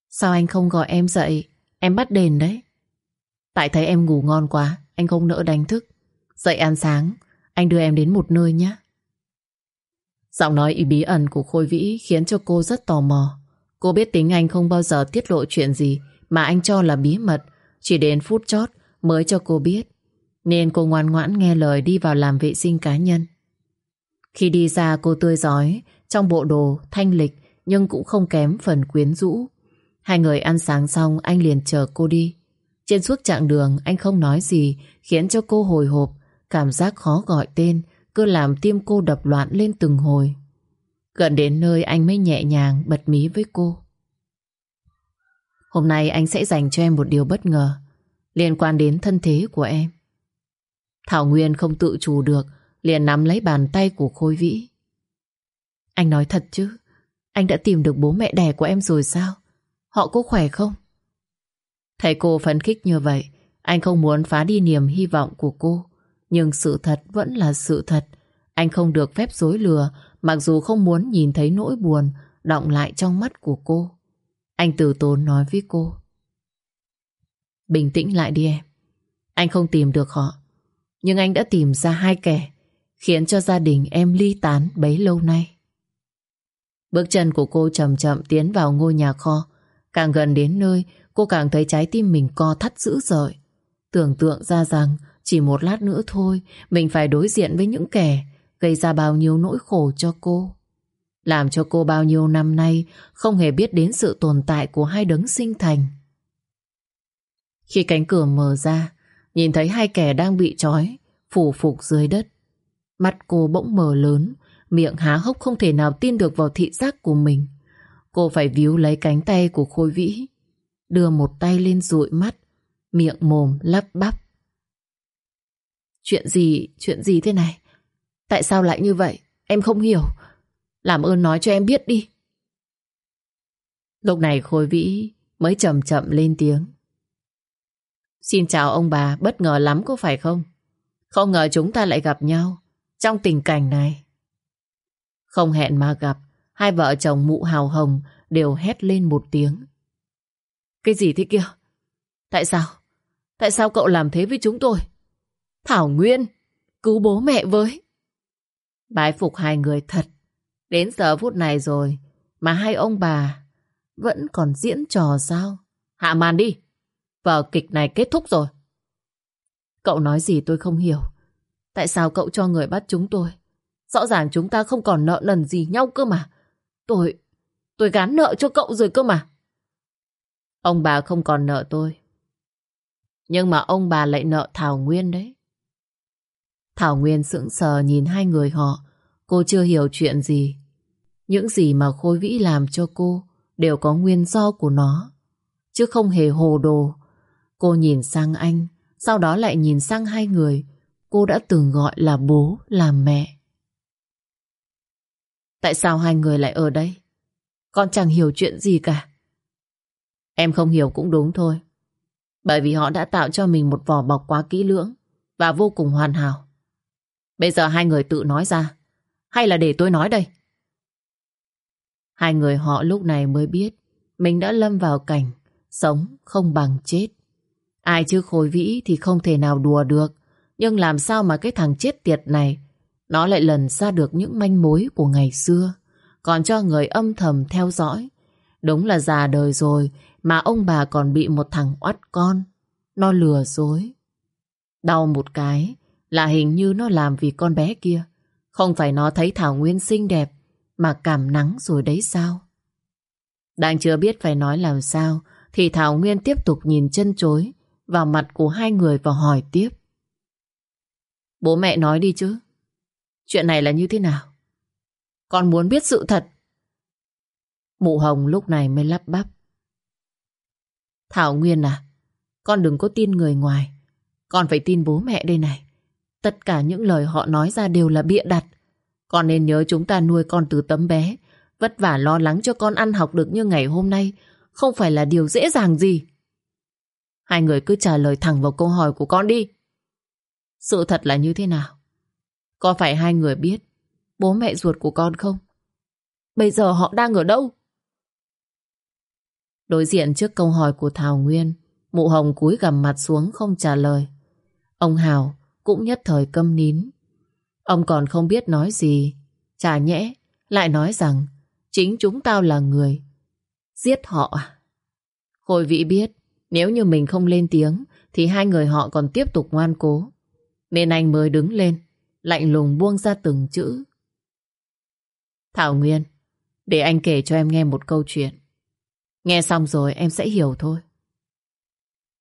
Sao anh không gọi em dậy, em bắt đền đấy. Tại thấy em ngủ ngon quá, anh không nỡ đánh thức. Dậy ăn sáng, anh đưa em đến một nơi nhé. Giọng nói ý bí ẩn của Khôi Vĩ khiến cho cô rất tò mò. Cô biết tính anh không bao giờ tiết lộ chuyện gì mà anh cho là bí mật, chỉ đến phút chót mới cho cô biết. Nên cô ngoan ngoãn nghe lời đi vào làm vệ sinh cá nhân. Khi đi ra cô tươi giói, trong bộ đồ thanh lịch nhưng cũng không kém phần quyến rũ. Hai người ăn sáng xong anh liền chờ cô đi. Trên suốt chặng đường anh không nói gì khiến cho cô hồi hộp, cảm giác khó gọi tên, cứ làm tim cô đập loạn lên từng hồi. Gần đến nơi anh mới nhẹ nhàng bật mí với cô. Hôm nay anh sẽ dành cho em một điều bất ngờ liên quan đến thân thế của em. Thảo Nguyên không tự chủ được liền nắm lấy bàn tay của Khôi Vĩ. Anh nói thật chứ, anh đã tìm được bố mẹ đẻ của em rồi sao? Họ có khỏe không? Thấy cô phấn khích như vậy, anh không muốn phá đi niềm hy vọng của cô. Nhưng sự thật vẫn là sự thật. Anh không được phép dối lừa, mặc dù không muốn nhìn thấy nỗi buồn động lại trong mắt của cô. Anh từ tốn nói với cô. Bình tĩnh lại đi em. Anh không tìm được họ. Nhưng anh đã tìm ra hai kẻ khiến cho gia đình em ly tán bấy lâu nay. Bước chân của cô chậm chậm tiến vào ngôi nhà kho. Càng gần đến nơi, cô càng thấy trái tim mình co thắt dữ dội. Tưởng tượng ra rằng chỉ một lát nữa thôi mình phải đối diện với những kẻ gây ra bao nhiêu nỗi khổ cho cô. Làm cho cô bao nhiêu năm nay không hề biết đến sự tồn tại của hai đấng sinh thành. Khi cánh cửa mở ra, nhìn thấy hai kẻ đang bị trói, phủ phục dưới đất. Mắt cô bỗng mở lớn, miệng há hốc không thể nào tin được vào thị giác của mình. Cô phải víu lấy cánh tay của Khôi Vĩ, đưa một tay lên dụi mắt, miệng mồm lắp bắp. Chuyện gì, chuyện gì thế này? Tại sao lại như vậy? Em không hiểu. Làm ơn nói cho em biết đi. Lúc này Khôi Vĩ mới chậm chậm lên tiếng. Xin chào ông bà, bất ngờ lắm có phải không? Không ngờ chúng ta lại gặp nhau trong tình cảnh này. Không hẹn mà gặp, hai vợ chồng mụ hào hồng đều hét lên một tiếng. Cái gì thế kia? Tại sao? Tại sao cậu làm thế với chúng tôi? Thảo Nguyên, cứu bố mẹ với. Bái phục hai người thật. Đến giờ phút này rồi mà hai ông bà vẫn còn diễn trò sao? Hạ màn đi. Vở kịch này kết thúc rồi. Cậu nói gì tôi không hiểu. Tại sao cậu cho người bắt chúng tôi? Rõ ràng chúng ta không còn nợ nần gì nhau cơ mà. Tôi, tôi gán nợ cho cậu rồi cơ mà. Ông bà không còn nợ tôi. Nhưng mà ông bà lại nợ Thảo Nguyên đấy. Thảo Nguyên sững sờ nhìn hai người họ. Cô chưa hiểu chuyện gì. Những gì mà Khôi Vĩ làm cho cô đều có nguyên do của nó. Chứ không hề hồ đồ. Cô nhìn sang anh, sau đó lại nhìn sang hai người cô đã từng gọi là bố, là mẹ. Tại sao hai người lại ở đây? Con chẳng hiểu chuyện gì cả. Em không hiểu cũng đúng thôi. Bởi vì họ đã tạo cho mình một vỏ bọc quá kỹ lưỡng và vô cùng hoàn hảo. Bây giờ hai người tự nói ra. Hay là để tôi nói đây? Hai người họ lúc này mới biết mình đã lâm vào cảnh sống không bằng chết. Ai chứ khối vĩ thì không thể nào đùa được. Nhưng làm sao mà cái thằng chết tiệt này, nó lại lần ra được những manh mối của ngày xưa còn cho người âm thầm theo dõi. Đúng là già đời rồi mà ông bà còn bị một thằng oắt con. Nó lừa dối. Đau một cái là hình như nó làm vì con bé kia. Không phải nó thấy Thảo Nguyên xinh đẹp mà cảm nắng rồi đấy sao? Đang chưa biết phải nói làm sao thì Thảo Nguyên tiếp tục nhìn chân chối vào mặt của hai người và hỏi tiếp. Bố mẹ nói đi chứ. Chuyện này là như thế nào? Con muốn biết sự thật. Mụ Hồng lúc này mới lắp bắp. Thảo Nguyên à, con đừng có tin người ngoài. Con phải tin bố mẹ đây này. Tất cả những lời họ nói ra đều là bịa đặt. Con nên nhớ chúng ta nuôi con từ tấm bé. Vất vả lo lắng cho con ăn học được như ngày hôm nay. Không phải là điều dễ dàng gì. Hai người cứ trả lời thẳng vào câu hỏi của con đi. Sự thật là như thế nào? Có phải hai người biết bố mẹ ruột của con không? Bây giờ họ đang ở đâu? Đối diện trước câu hỏi của Thảo Nguyên, mụ hồng cúi gằm mặt xuống không trả lời. Ông Hào cũng nhất thời câm nín. Ông còn không biết nói gì. Chả nhẽ, lại nói rằng chính chúng tao là người. Giết họ à? Khôi vị biết, nếu như mình không lên tiếng, thì hai người họ còn tiếp tục ngoan cố. Nên anh mới đứng lên, lạnh lùng buông ra từng chữ. Thảo Nguyên, để anh kể cho em nghe một câu chuyện. Nghe xong rồi em sẽ hiểu thôi.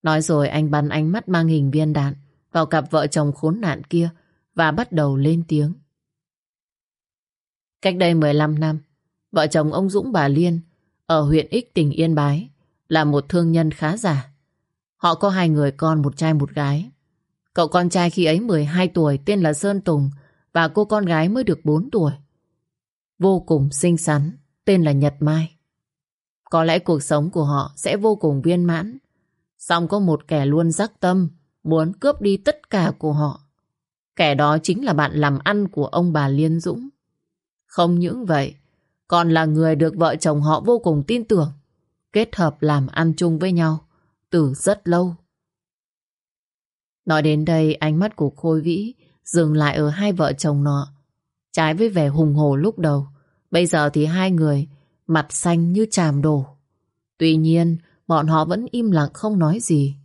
Nói rồi anh bắn ánh mắt mang hình viên đạn vào cặp vợ chồng khốn nạn kia và bắt đầu lên tiếng. Cách đây 15 năm, vợ chồng ông Dũng bà Liên ở huyện Ích tỉnh Yên Bái là một thương nhân khá giả. Họ có hai người con, một trai một gái. Cậu con trai khi ấy 12 tuổi tên là Sơn Tùng và cô con gái mới được 4 tuổi. Vô cùng xinh xắn, tên là Nhật Mai. Có lẽ cuộc sống của họ sẽ vô cùng viên mãn. Xong có một kẻ luôn rắc tâm, muốn cướp đi tất cả của họ. Kẻ đó chính là bạn làm ăn của ông bà Liên Dũng. Không những vậy, còn là người được vợ chồng họ vô cùng tin tưởng, kết hợp làm ăn chung với nhau từ rất lâu. Nói đến đây, ánh mắt của Khôi Vĩ dừng lại ở hai vợ chồng nọ. Trái với vẻ hùng hồ lúc đầu, bây giờ thì hai người mặt xanh như chàm đổ. Tuy nhiên, bọn họ vẫn im lặng không nói gì.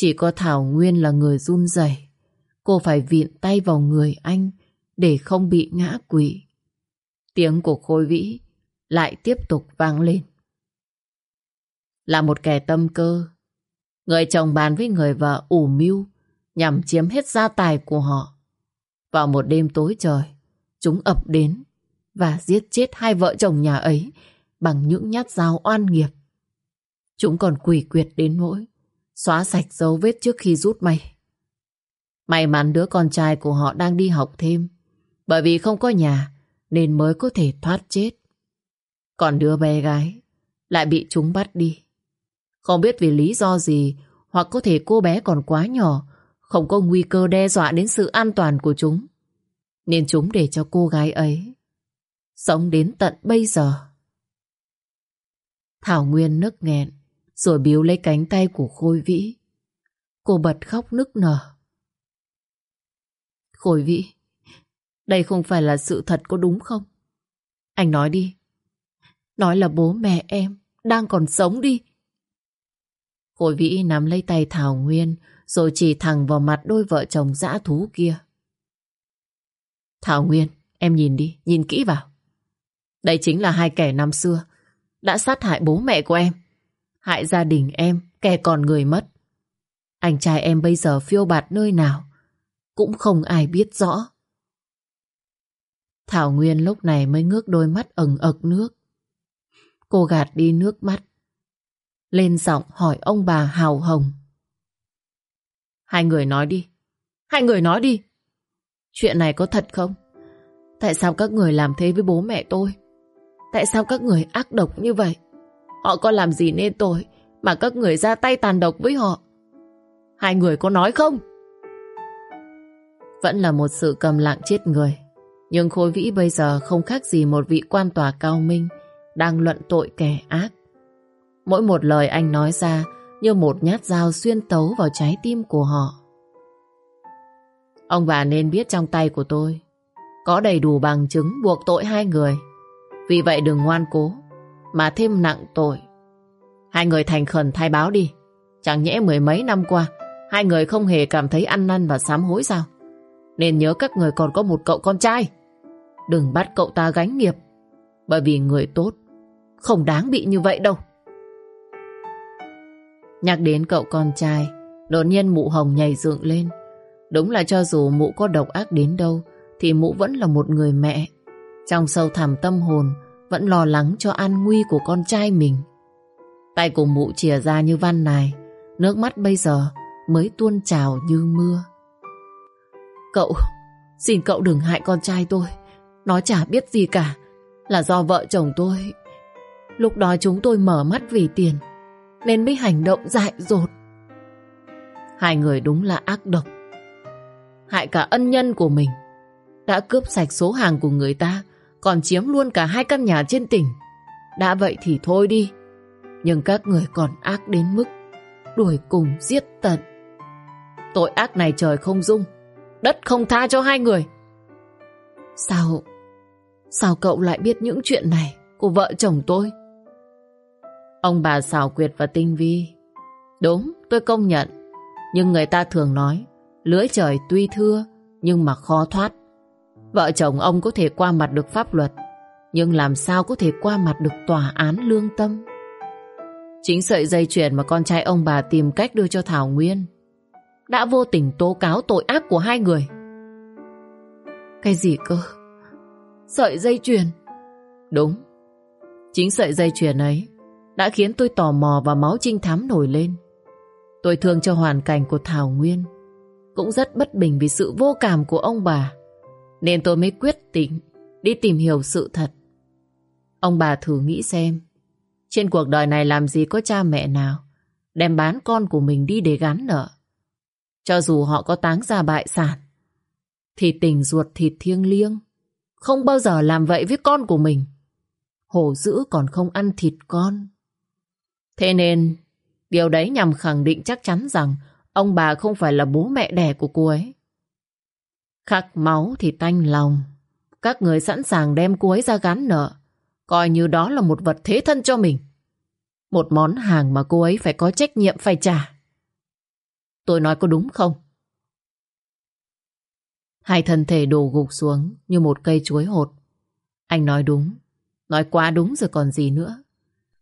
Chỉ có Thảo Nguyên là người run rẩy. Cô phải viện tay vào người anh để không bị ngã quỵ. Tiếng của Khôi Vĩ lại tiếp tục vang lên. Là một kẻ tâm cơ, người chồng bàn với người vợ ủ mưu nhằm chiếm hết gia tài của họ. Vào một đêm tối trời, chúng ập đến và giết chết hai vợ chồng nhà ấy bằng những nhát dao oan nghiệp. Chúng còn quỷ quyệt đến nỗi xóa sạch dấu vết trước khi rút mây. May mắn đứa con trai của họ đang đi học thêm bởi vì không có nhà nên mới có thể thoát chết. Còn đứa bé gái lại bị chúng bắt đi. Không biết vì lý do gì hoặc có thể cô bé còn quá nhỏ không có nguy cơ đe dọa đến sự an toàn của chúng. Nên chúng để cho cô gái ấy sống đến tận bây giờ. Thảo Nguyên nức nghẹn, rồi biếu lấy cánh tay của Khôi Vĩ. Cô bật khóc nức nở. Khôi Vĩ, đây không phải là sự thật có đúng không? Anh nói đi. Nói là bố mẹ em đang còn sống đi. Khôi Vĩ nắm lấy tay Thảo Nguyên rồi chỉ thẳng vào mặt đôi vợ chồng dã thú kia. Thảo Nguyên, em nhìn đi, nhìn kỹ vào. Đây chính là hai kẻ năm xưa đã sát hại bố mẹ của em. Hại gia đình em, kẻ còn người mất. Anh trai em bây giờ phiêu bạt nơi nào, cũng không ai biết rõ. Thảo Nguyên lúc này mới ngước đôi mắt ẩn ực nước. Cô gạt đi nước mắt. Lên giọng hỏi ông bà Hào Hồng. Hai người nói đi. Hai người nói đi. Chuyện này có thật không? Tại sao các người làm thế với bố mẹ tôi? Tại sao các người ác độc như vậy? Họ có làm gì nên tội mà các người ra tay tàn độc với họ? Hai người có nói không? Vẫn là một sự cầm lặng chết người. Nhưng Khôi Vĩ bây giờ không khác gì một vị quan tòa cao minh đang luận tội kẻ ác. Mỗi một lời anh nói ra như một nhát dao xuyên tấu vào trái tim của họ. Ông bà nên biết trong tay của tôi, có đầy đủ bằng chứng buộc tội hai người. Vì vậy đừng ngoan cố mà thêm nặng tội. Hai người thành khẩn thay báo đi. Chẳng nhẽ mười mấy năm qua hai người không hề cảm thấy ăn năn và sám hối sao? Nên nhớ các người còn có một cậu con trai. Đừng bắt cậu ta gánh nghiệp. Bởi vì người tốt không đáng bị như vậy đâu. Nhắc đến cậu con trai, đột nhiên mụ hồng nhảy dựng lên. Đúng là cho dù mụ có độc ác đến đâu, thì mụ vẫn là một người mẹ. Trong sâu thẳm tâm hồn, vẫn lo lắng cho an nguy của con trai mình. Tay của mụ chìa ra như văn này, nước mắt bây giờ mới tuôn trào như mưa. Cậu, xin cậu đừng hại con trai tôi. Nó chả biết gì cả. Là do vợ chồng tôi. Lúc đó chúng tôi mở mắt vì tiền. Nên mới hành động dại dột. Hai người đúng là ác độc. Hại cả ân nhân của mình. Đã cướp sạch số hàng của người ta. Còn chiếm luôn cả hai căn nhà trên tỉnh. Đã vậy thì thôi đi. Nhưng các người còn ác đến mức đuổi cùng giết tận. Tội ác này trời không dung. Đất không tha cho hai người. Sao? Sao cậu lại biết những chuyện này của vợ chồng tôi? Ông bà xảo quyệt và tinh vi. Đúng, tôi công nhận. Nhưng người ta thường nói, lưỡi trời tuy thưa, nhưng mà khó thoát. Vợ chồng ông có thể qua mặt được pháp luật, nhưng làm sao có thể qua mặt được tòa án lương tâm? Chính sợi dây chuyền mà con trai ông bà tìm cách đưa cho Thảo Nguyên đã vô tình tố cáo tội ác của hai người. Cái gì cơ? Sợi dây chuyền? Đúng. Chính sợi dây chuyền ấy đã khiến tôi tò mò và máu trinh thám nổi lên. Tôi thương cho hoàn cảnh của Thảo Nguyên. Cũng rất bất bình vì sự vô cảm của ông bà. Nên tôi mới quyết định đi tìm hiểu sự thật. Ông bà thử nghĩ xem. Trên cuộc đời này làm gì có cha mẹ nào đem bán con của mình đi để gắn nợ. Cho dù họ có táng ra bại sản, thì tình ruột thịt thiêng liêng, không bao giờ làm vậy với con của mình. Hổ dữ còn không ăn thịt con. Thế nên, điều đấy nhằm khẳng định chắc chắn rằng ông bà không phải là bố mẹ đẻ của cô ấy. Khắc máu thì tanh lòng. Các người sẵn sàng đem cô ấy ra gán nợ, coi như đó là một vật thế thân cho mình. Một món hàng mà cô ấy phải có trách nhiệm phải trả. Tôi nói có đúng không? Hai thân thể đổ gục xuống như một cây chuối hột. Anh nói đúng. Nói quá đúng rồi còn gì nữa.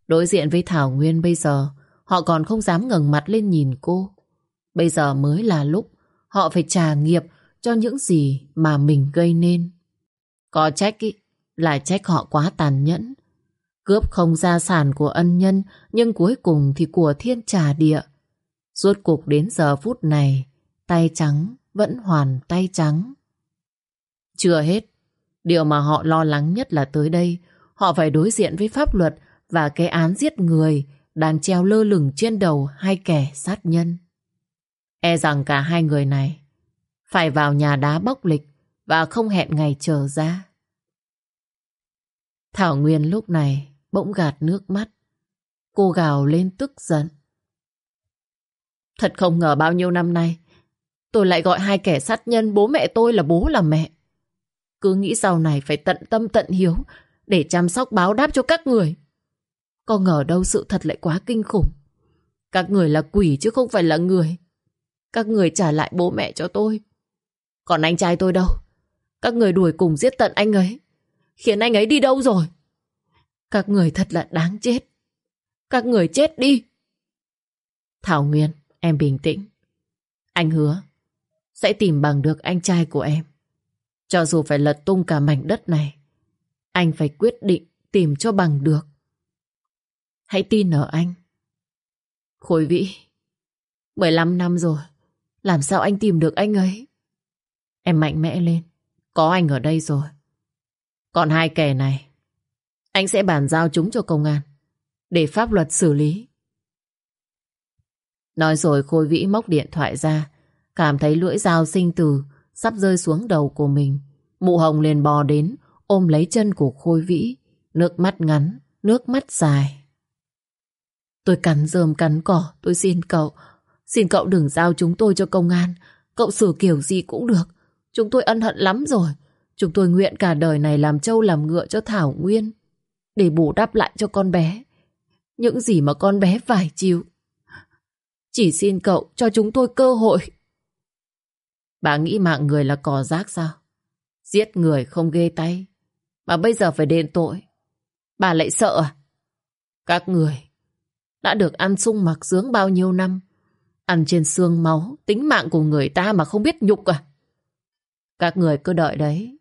Đối diện với Thảo Nguyên bây giờ, họ còn không dám ngẩng mặt lên nhìn cô. Bây giờ mới là lúc họ phải trả nghiệp cho những gì mà mình gây nên. Có trách ý, là trách họ quá tàn nhẫn. Cướp không gia sản của ân nhân, nhưng cuối cùng thì của thiên trà địa. Rốt cuộc đến giờ phút này, tay trắng vẫn hoàn tay trắng. Chưa hết, điều mà họ lo lắng nhất là tới đây, họ phải đối diện với pháp luật và cái án giết người đang treo lơ lửng trên đầu hai kẻ sát nhân. E rằng cả hai người này phải vào nhà đá bóc lịch và không hẹn ngày chờ ra. Thảo Nguyên lúc này bỗng gạt nước mắt. Cô gào lên tức giận. Thật không ngờ bao nhiêu năm nay, tôi lại gọi hai kẻ sát nhân, bố mẹ tôi là bố là mẹ. Cứ nghĩ sau này phải tận tâm tận hiếu để chăm sóc báo đáp cho các người. Có ngờ đâu sự thật lại quá kinh khủng. Các người là quỷ chứ không phải là người. Các người trả lại bố mẹ cho tôi. Còn anh trai tôi đâu? Các người đuổi cùng giết tận anh ấy. Khiến anh ấy đi đâu rồi? Các người thật là đáng chết. Các người chết đi. Thảo Nguyên, em bình tĩnh. Anh hứa sẽ tìm bằng được anh trai của em. Cho dù phải lật tung cả mảnh đất này, anh phải quyết định tìm cho bằng được. Hãy tin ở anh. Khôi Vĩ, 15 năm rồi, làm sao anh tìm được anh ấy? Em mạnh mẽ lên, có anh ở đây rồi. Còn hai kẻ này, anh sẽ bàn giao chúng cho công an, để pháp luật xử lý. Nói rồi Khôi Vĩ móc điện thoại ra, cảm thấy lưỡi dao sinh từ sắp rơi xuống đầu của mình. Mụ Hồng liền bò đến, ôm lấy chân của Khôi Vĩ, nước mắt ngắn, nước mắt dài. Tôi cắn rơm cắn cỏ, tôi xin cậu. Xin cậu đừng giao chúng tôi cho công an. Cậu xử kiểu gì cũng được. Chúng tôi ân hận lắm rồi. Chúng tôi nguyện cả đời này làm trâu làm ngựa cho Thảo Nguyên. Để bù đắp lại cho con bé. Những gì mà con bé phải chịu. Chỉ xin cậu cho chúng tôi cơ hội. Bà nghĩ mạng người là cỏ rác sao? Giết người không ghê tay. Mà bây giờ phải đền tội. Bà lại sợ à? Các người đã được ăn sung mặc sướng bao nhiêu năm. Ăn trên xương máu, tính mạng của người ta mà không biết nhục à? Các người cứ đợi đấy.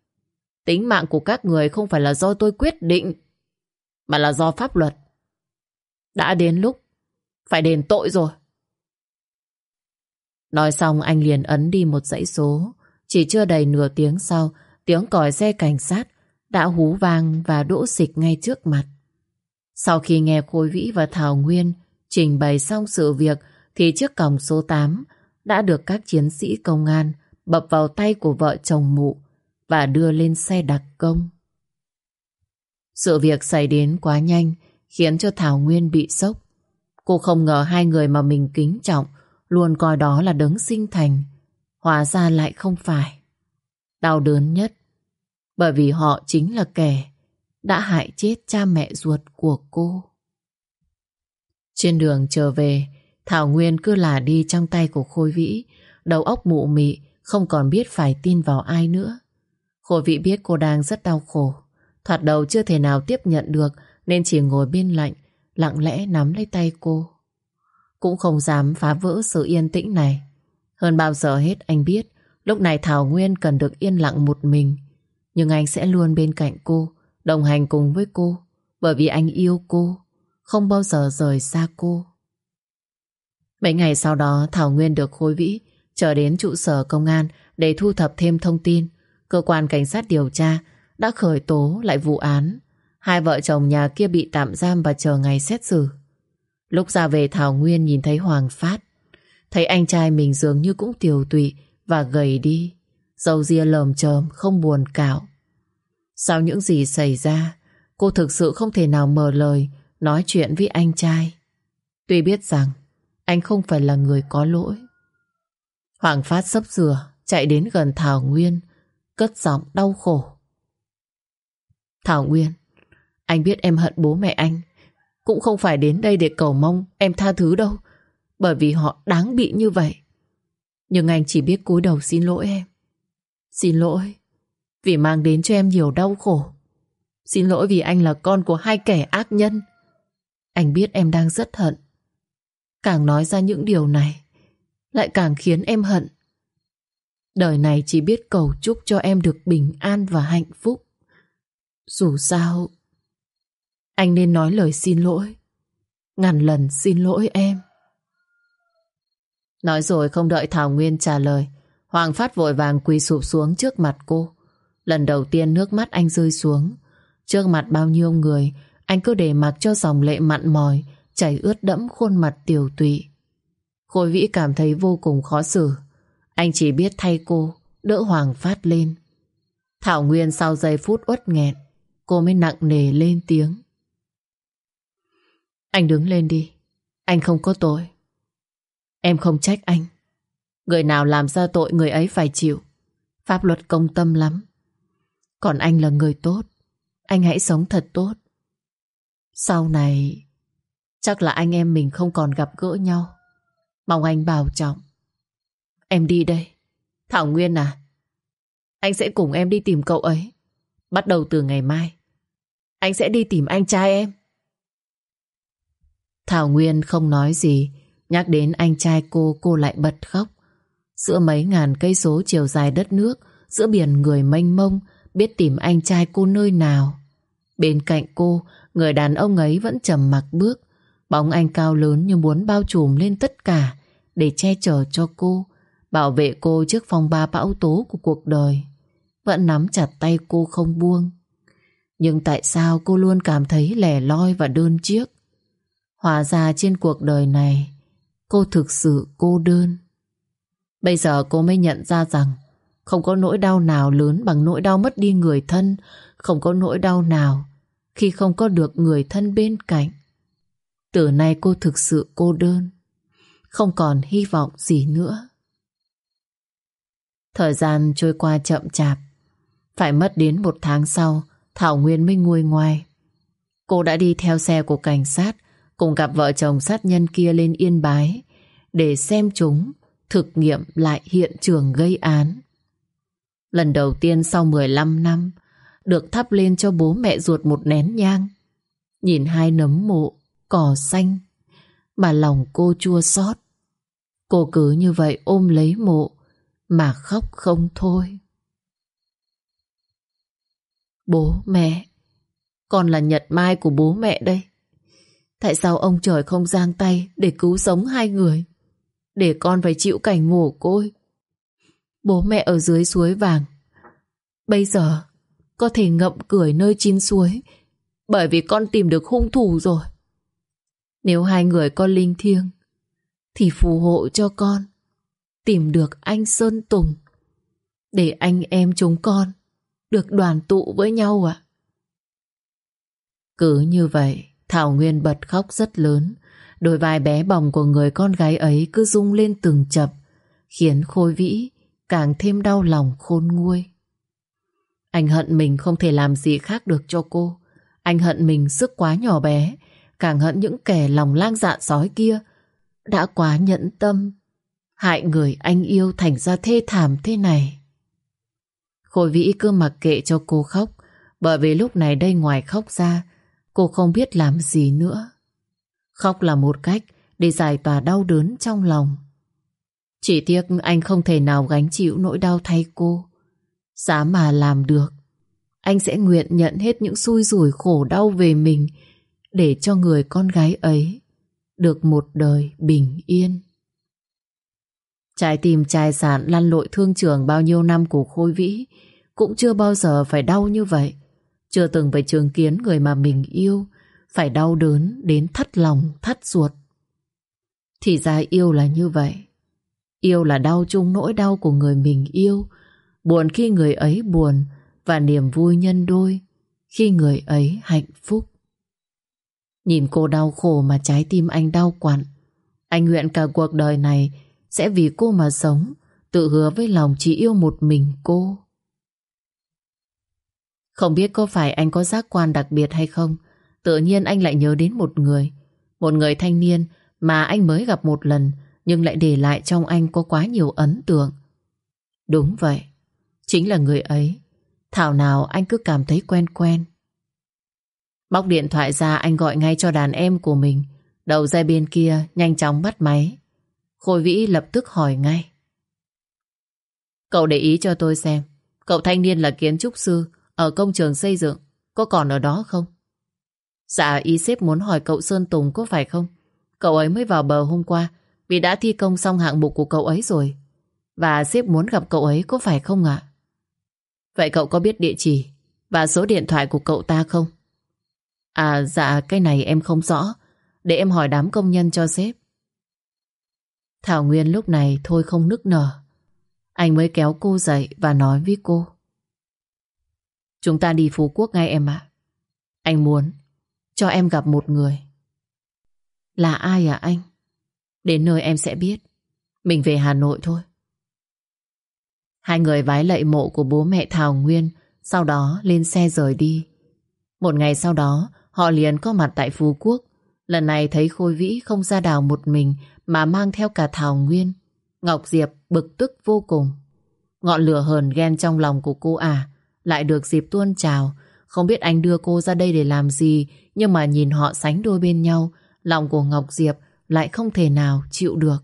Tính mạng của các người không phải là do tôi quyết định, mà là do pháp luật. Đã đến lúc phải đền tội rồi. Nói xong anh liền ấn đi một dãy số. Chỉ chưa đầy nửa tiếng sau, tiếng còi xe cảnh sát đã hú vang và đỗ xịch ngay trước mặt. Sau khi nghe Khôi Vĩ và Thảo Nguyên trình bày xong sự việc thì chiếc còng số 8 đã được các chiến sĩ công an bập vào tay của vợ chồng mụ và đưa lên xe đặc công. Sự việc xảy đến quá nhanh khiến cho Thảo Nguyên bị sốc. Cô không ngờ hai người mà mình kính trọng luôn coi đó là đấng sinh thành. Hóa ra lại không phải. Đau đớn nhất bởi vì họ chính là kẻ đã hại chết cha mẹ ruột của cô. Trên đường trở về, Thảo Nguyên cứ là đi trong tay của Khôi Vĩ, đầu óc mụ mị, không còn biết phải tin vào ai nữa. Khôi Vĩ biết cô đang rất đau khổ, thoạt đầu chưa thể nào tiếp nhận được nên chỉ ngồi bên lạnh, lặng lẽ nắm lấy tay cô. Cũng không dám phá vỡ sự yên tĩnh này. Hơn bao giờ hết anh biết lúc này Thảo Nguyên cần được yên lặng một mình. Nhưng anh sẽ luôn bên cạnh cô, đồng hành cùng với cô, bởi vì anh yêu cô, không bao giờ rời xa cô. Mấy ngày sau đó Thảo Nguyên được Khối Vĩ trở đến trụ sở công an để thu thập thêm thông tin. Cơ quan cảnh sát điều tra đã khởi tố lại vụ án. Hai vợ chồng nhà kia bị tạm giam và chờ ngày xét xử. Lúc ra về Thảo Nguyên nhìn thấy Hoàng Phát. Thấy anh trai mình dường như cũng tiều tụy và gầy đi. Dầu ria lờm chờm không buồn cạo. Sau những gì xảy ra, cô thực sự không thể nào mở lời nói chuyện với anh trai. Tuy biết rằng anh không phải là người có lỗi. Hoàng Phát sấp dừa chạy đến gần Thảo Nguyên, cất giọng đau khổ. Thảo Nguyên, anh biết em hận bố mẹ anh, cũng không phải đến đây để cầu mong em tha thứ đâu, bởi vì họ đáng bị như vậy. Nhưng anh chỉ biết cúi đầu xin lỗi em. Xin lỗi, vì mang đến cho em nhiều đau khổ. Xin lỗi vì anh là con của hai kẻ ác nhân. Anh biết em đang rất hận. Càng nói ra những điều này, lại càng khiến em hận. Đời này chỉ biết cầu chúc cho em được bình an và hạnh phúc. Dù sao, anh nên nói lời xin lỗi. Ngàn lần xin lỗi em. Nói rồi không đợi Thảo Nguyên trả lời, Hoàng Phát vội vàng quỳ sụp xuống trước mặt cô. Lần đầu tiên nước mắt anh rơi xuống. Trước mặt bao nhiêu người, anh cứ để mặc cho dòng lệ mặn mòi, chảy ướt đẫm khuôn mặt tiểu tụy. Khôi Vĩ cảm thấy vô cùng khó xử. Anh chỉ biết thay cô, đỡ Hoàng Phát lên. Thảo Nguyên sau giây phút uất nghẹn, cô mới nặng nề lên tiếng. Anh đứng lên đi, anh không có tội. Em không trách anh. Người nào làm ra tội người ấy phải chịu. Pháp luật công tâm lắm. Còn anh là người tốt. Anh hãy sống thật tốt. Sau này, chắc là anh em mình không còn gặp gỡ nhau. Mong anh bảo trọng. Em đi đây. Thảo Nguyên à? Anh sẽ cùng em đi tìm cậu ấy. Bắt đầu từ ngày mai. Anh sẽ đi tìm anh trai em. Thảo Nguyên không nói gì. Nhắc đến anh trai cô, cô lại bật khóc. Giữa mấy ngàn cây số chiều dài đất nước, giữa biển người mênh mông, biết tìm anh trai cô nơi nào. Bên cạnh cô, người đàn ông ấy vẫn trầm mặc bước, Bóng anh cao lớn như muốn bao trùm lên tất cả để che chở cho cô, bảo vệ cô trước phong ba bão tố của cuộc đời. Vẫn nắm chặt tay cô không buông. Nhưng tại sao cô luôn cảm thấy lẻ loi và đơn chiếc? Hóa ra trên cuộc đời này, cô thực sự cô đơn. Bây giờ cô mới nhận ra rằng không có nỗi đau nào lớn bằng nỗi đau mất đi người thân, không có nỗi đau nào khi không có được người thân bên cạnh. Từ nay cô thực sự cô đơn, không còn hy vọng gì nữa. Thời gian trôi qua chậm chạp, phải mất đến một tháng sau, Thảo Nguyên mới nguôi ngoai. Cô đã đi theo xe của cảnh sát, cùng gặp vợ chồng sát nhân kia lên Yên Bái, để xem chúng thực nghiệm lại hiện trường gây án. Lần đầu tiên sau 15 năm, được thắp lên cho bố mẹ ruột một nén nhang. Nhìn hai nấm mộ, cỏ xanh, mà lòng cô chua xót. Cô cứ như vậy ôm lấy mộ, mà khóc không thôi. Bố mẹ, con là nhật mai của bố mẹ đây. Tại sao ông trời không giang tay để cứu sống hai người? Để con phải chịu cảnh mồ côi. Bố mẹ ở dưới suối vàng. Bây giờ có thể ngậm cười nơi chín suối bởi vì con tìm được hung thủ rồi. Nếu hai người có linh thiêng thì phù hộ cho con tìm được anh Sơn Tùng để anh em chúng con được đoàn tụ với nhau ạ. Cứ như vậy, Thảo Nguyên bật khóc rất lớn. Đôi vai bé bỏng của người con gái ấy cứ rung lên từng chập, khiến Khôi Vĩ càng thêm đau lòng khôn nguôi. Anh hận mình không thể làm gì khác được cho cô. Anh hận mình sức quá nhỏ bé, càng hận những kẻ lòng lang dạ sói kia đã quá nhẫn tâm, hại người anh yêu thành ra thê thảm thế này. Khôi Vĩ cứ mặc kệ cho cô khóc, bởi vì lúc này đây ngoài khóc ra, cô không biết làm gì nữa. Khóc là một cách để giải tỏa đau đớn trong lòng. Chỉ tiếc anh không thể nào gánh chịu nỗi đau thay cô. Giá mà làm được, anh sẽ nguyện nhận hết những xui rủi khổ đau về mình để cho người con gái ấy được một đời bình yên. Trái tim trai sản lăn lội thương trường bao nhiêu năm của Khôi Vĩ cũng chưa bao giờ phải đau như vậy. Chưa từng phải chứng kiến người mà mình yêu phải đau đớn đến thắt lòng, thắt ruột. Thì ra yêu là như vậy. Yêu là đau chung nỗi đau của người mình yêu, buồn khi người ấy buồn và niềm vui nhân đôi khi người ấy hạnh phúc. Nhìn cô đau khổ mà trái tim anh đau quặn. Anh nguyện cả cuộc đời này sẽ vì cô mà sống, tự hứa với lòng chỉ yêu một mình cô. Không biết có phải anh có giác quan đặc biệt hay không, tự nhiên anh lại nhớ đến một người. Một người thanh niên mà anh mới gặp một lần nhưng lại để lại trong anh có quá nhiều ấn tượng. Đúng vậy, chính là người ấy. Thảo nào anh cứ cảm thấy quen quen. Bóc điện thoại ra anh gọi ngay cho đàn em của mình. Đầu dây bên kia nhanh chóng bắt máy. Khôi Vĩ lập tức hỏi ngay. Cậu để ý cho tôi xem, cậu thanh niên là kiến trúc sư ở công trường xây dựng, có còn ở đó không? Dạ, y sếp muốn hỏi cậu Sơn Tùng có phải không? Cậu ấy mới vào bờ hôm qua vì đã thi công xong hạng mục của cậu ấy rồi. Và sếp muốn gặp cậu ấy có phải không ạ? Vậy cậu có biết địa chỉ và số điện thoại của cậu ta không? À dạ cái này em không rõ. Để em hỏi đám công nhân cho sếp. Thảo Nguyên lúc này thôi không nức nở. Anh mới kéo cô dậy và nói với cô. Chúng ta đi Phú Quốc ngay em ạ. Anh muốn cho em gặp một người. Là ai à anh? Đến nơi em sẽ biết. Mình về Hà Nội thôi. Hai người vái lạy mộ của bố mẹ Thảo Nguyên Sau đó lên xe rời đi. Một ngày sau đó Họ liền có mặt tại Phú Quốc. Lần này thấy Khôi Vĩ không ra đào một mình mà mang theo cả Thảo Nguyên. Ngọc Diệp bực tức vô cùng. Ngọn lửa hờn ghen trong lòng của cô à lại được dịp tuôn trào. Không biết anh đưa cô ra đây để làm gì, nhưng mà nhìn họ sánh đôi bên nhau, lòng của Ngọc Diệp lại không thể nào chịu được.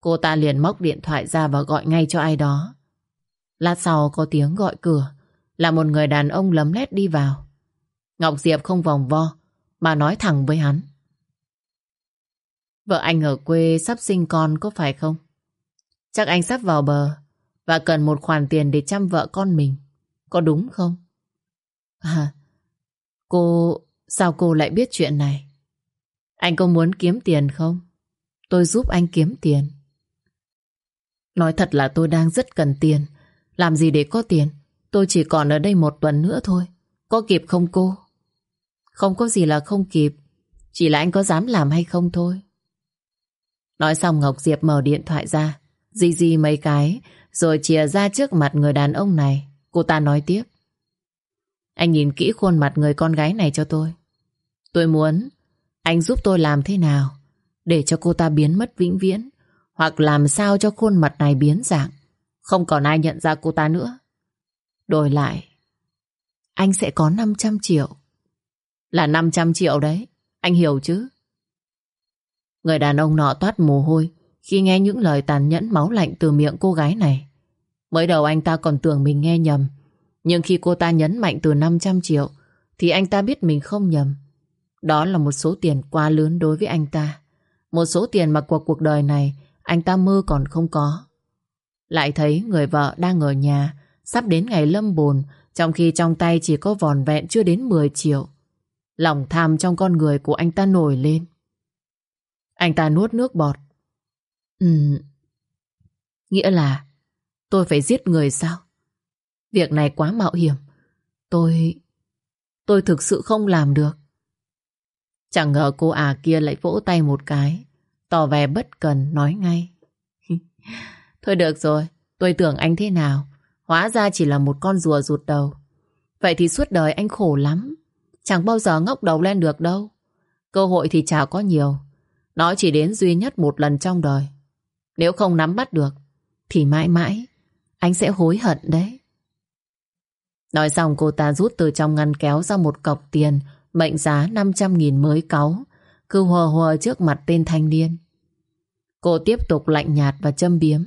Cô ta liền móc điện thoại ra và gọi ngay cho ai đó. Lát sau có tiếng gọi cửa là một người đàn ông lấm lét đi vào. Ngọc Diệp không vòng vo mà nói thẳng với hắn. Vợ anh ở quê sắp sinh con có phải không? Chắc anh sắp vào bờ và cần một khoản tiền để chăm vợ con mình. Có đúng không? À, cô... Sao cô lại biết chuyện này? Anh có muốn kiếm tiền không? Tôi giúp anh kiếm tiền. Nói thật là tôi đang rất cần tiền. Làm gì để có tiền? Tôi chỉ còn ở đây một tuần nữa thôi. Có kịp không cô? Không có gì là không kịp. Chỉ là anh có dám làm hay không thôi. Nói xong Ngọc Diệp mở điện thoại ra. Di di mấy cái, rồi chìa ra trước mặt người đàn ông này. Cô ta nói tiếp. Anh nhìn kỹ khuôn mặt người con gái này cho tôi. Tôi muốn anh giúp tôi làm thế nào để cho cô ta biến mất vĩnh viễn, hoặc làm sao cho khuôn mặt này biến dạng không còn ai nhận ra cô ta nữa. Đổi lại, anh sẽ có 500 triệu. Là 500 triệu đấy, anh hiểu chứ? Người đàn ông nọ toát mồ hôi khi nghe những lời tàn nhẫn máu lạnh từ miệng cô gái này. Mới đầu anh ta còn tưởng mình nghe nhầm, nhưng khi cô ta nhấn mạnh từ 500 triệu thì anh ta biết mình không nhầm. Đó là một số tiền quá lớn đối với anh ta. Một số tiền mà cuộc cuộc đời này anh ta mơ còn không có. Lại thấy người vợ đang ở nhà, sắp đến ngày lâm bồn, trong khi trong tay chỉ có vòn vẹn chưa đến 10 triệu. Lòng tham trong con người của anh ta nổi lên. Anh ta nuốt nước bọt. Ừ, nghĩa là tôi phải giết người sao? Việc này quá mạo hiểm. Tôi... Tôi thực sự không làm được. Chẳng ngờ cô à kia lại vỗ tay một cái. Tỏ vẻ bất cần nói ngay. [LAUGHS] Thôi được rồi, tôi tưởng anh thế nào. Hóa ra chỉ là một con rùa rụt đầu. Vậy thì suốt đời anh khổ lắm. Chẳng bao giờ ngóc đầu lên được đâu. Cơ hội thì chả có nhiều. Nó chỉ đến duy nhất một lần trong đời. Nếu không nắm bắt được, thì mãi mãi anh sẽ hối hận đấy. Nói xong cô ta rút từ trong ngăn kéo ra một cọc tiền mệnh giá 500.000 mới cáu, cứ hùa hùa trước mặt tên thanh niên. Cô tiếp tục lạnh nhạt và châm biếm.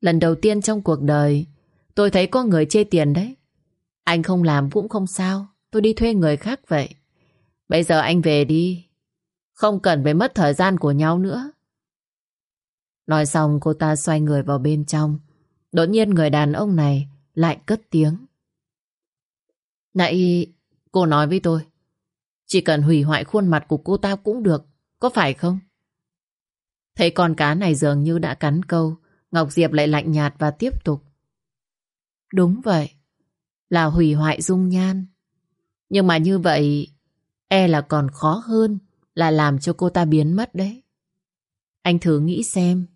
Lần đầu tiên trong cuộc đời, tôi thấy có người chê tiền đấy. Anh không làm cũng không sao, tôi đi thuê người khác vậy. Bây giờ anh về đi, không cần phải mất thời gian của nhau nữa. Nói xong cô ta xoay người vào bên trong. Đột nhiên người đàn ông này lại cất tiếng. Nãy cô nói với tôi, chỉ cần hủy hoại khuôn mặt của cô ta cũng được, có phải không? Thấy con cá này dường như đã cắn câu, Ngọc Diệp lại lạnh nhạt và tiếp tục. Đúng vậy, là hủy hoại dung nhan. Nhưng mà như vậy, e là còn khó hơn là làm cho cô ta biến mất đấy. Anh thử nghĩ xem,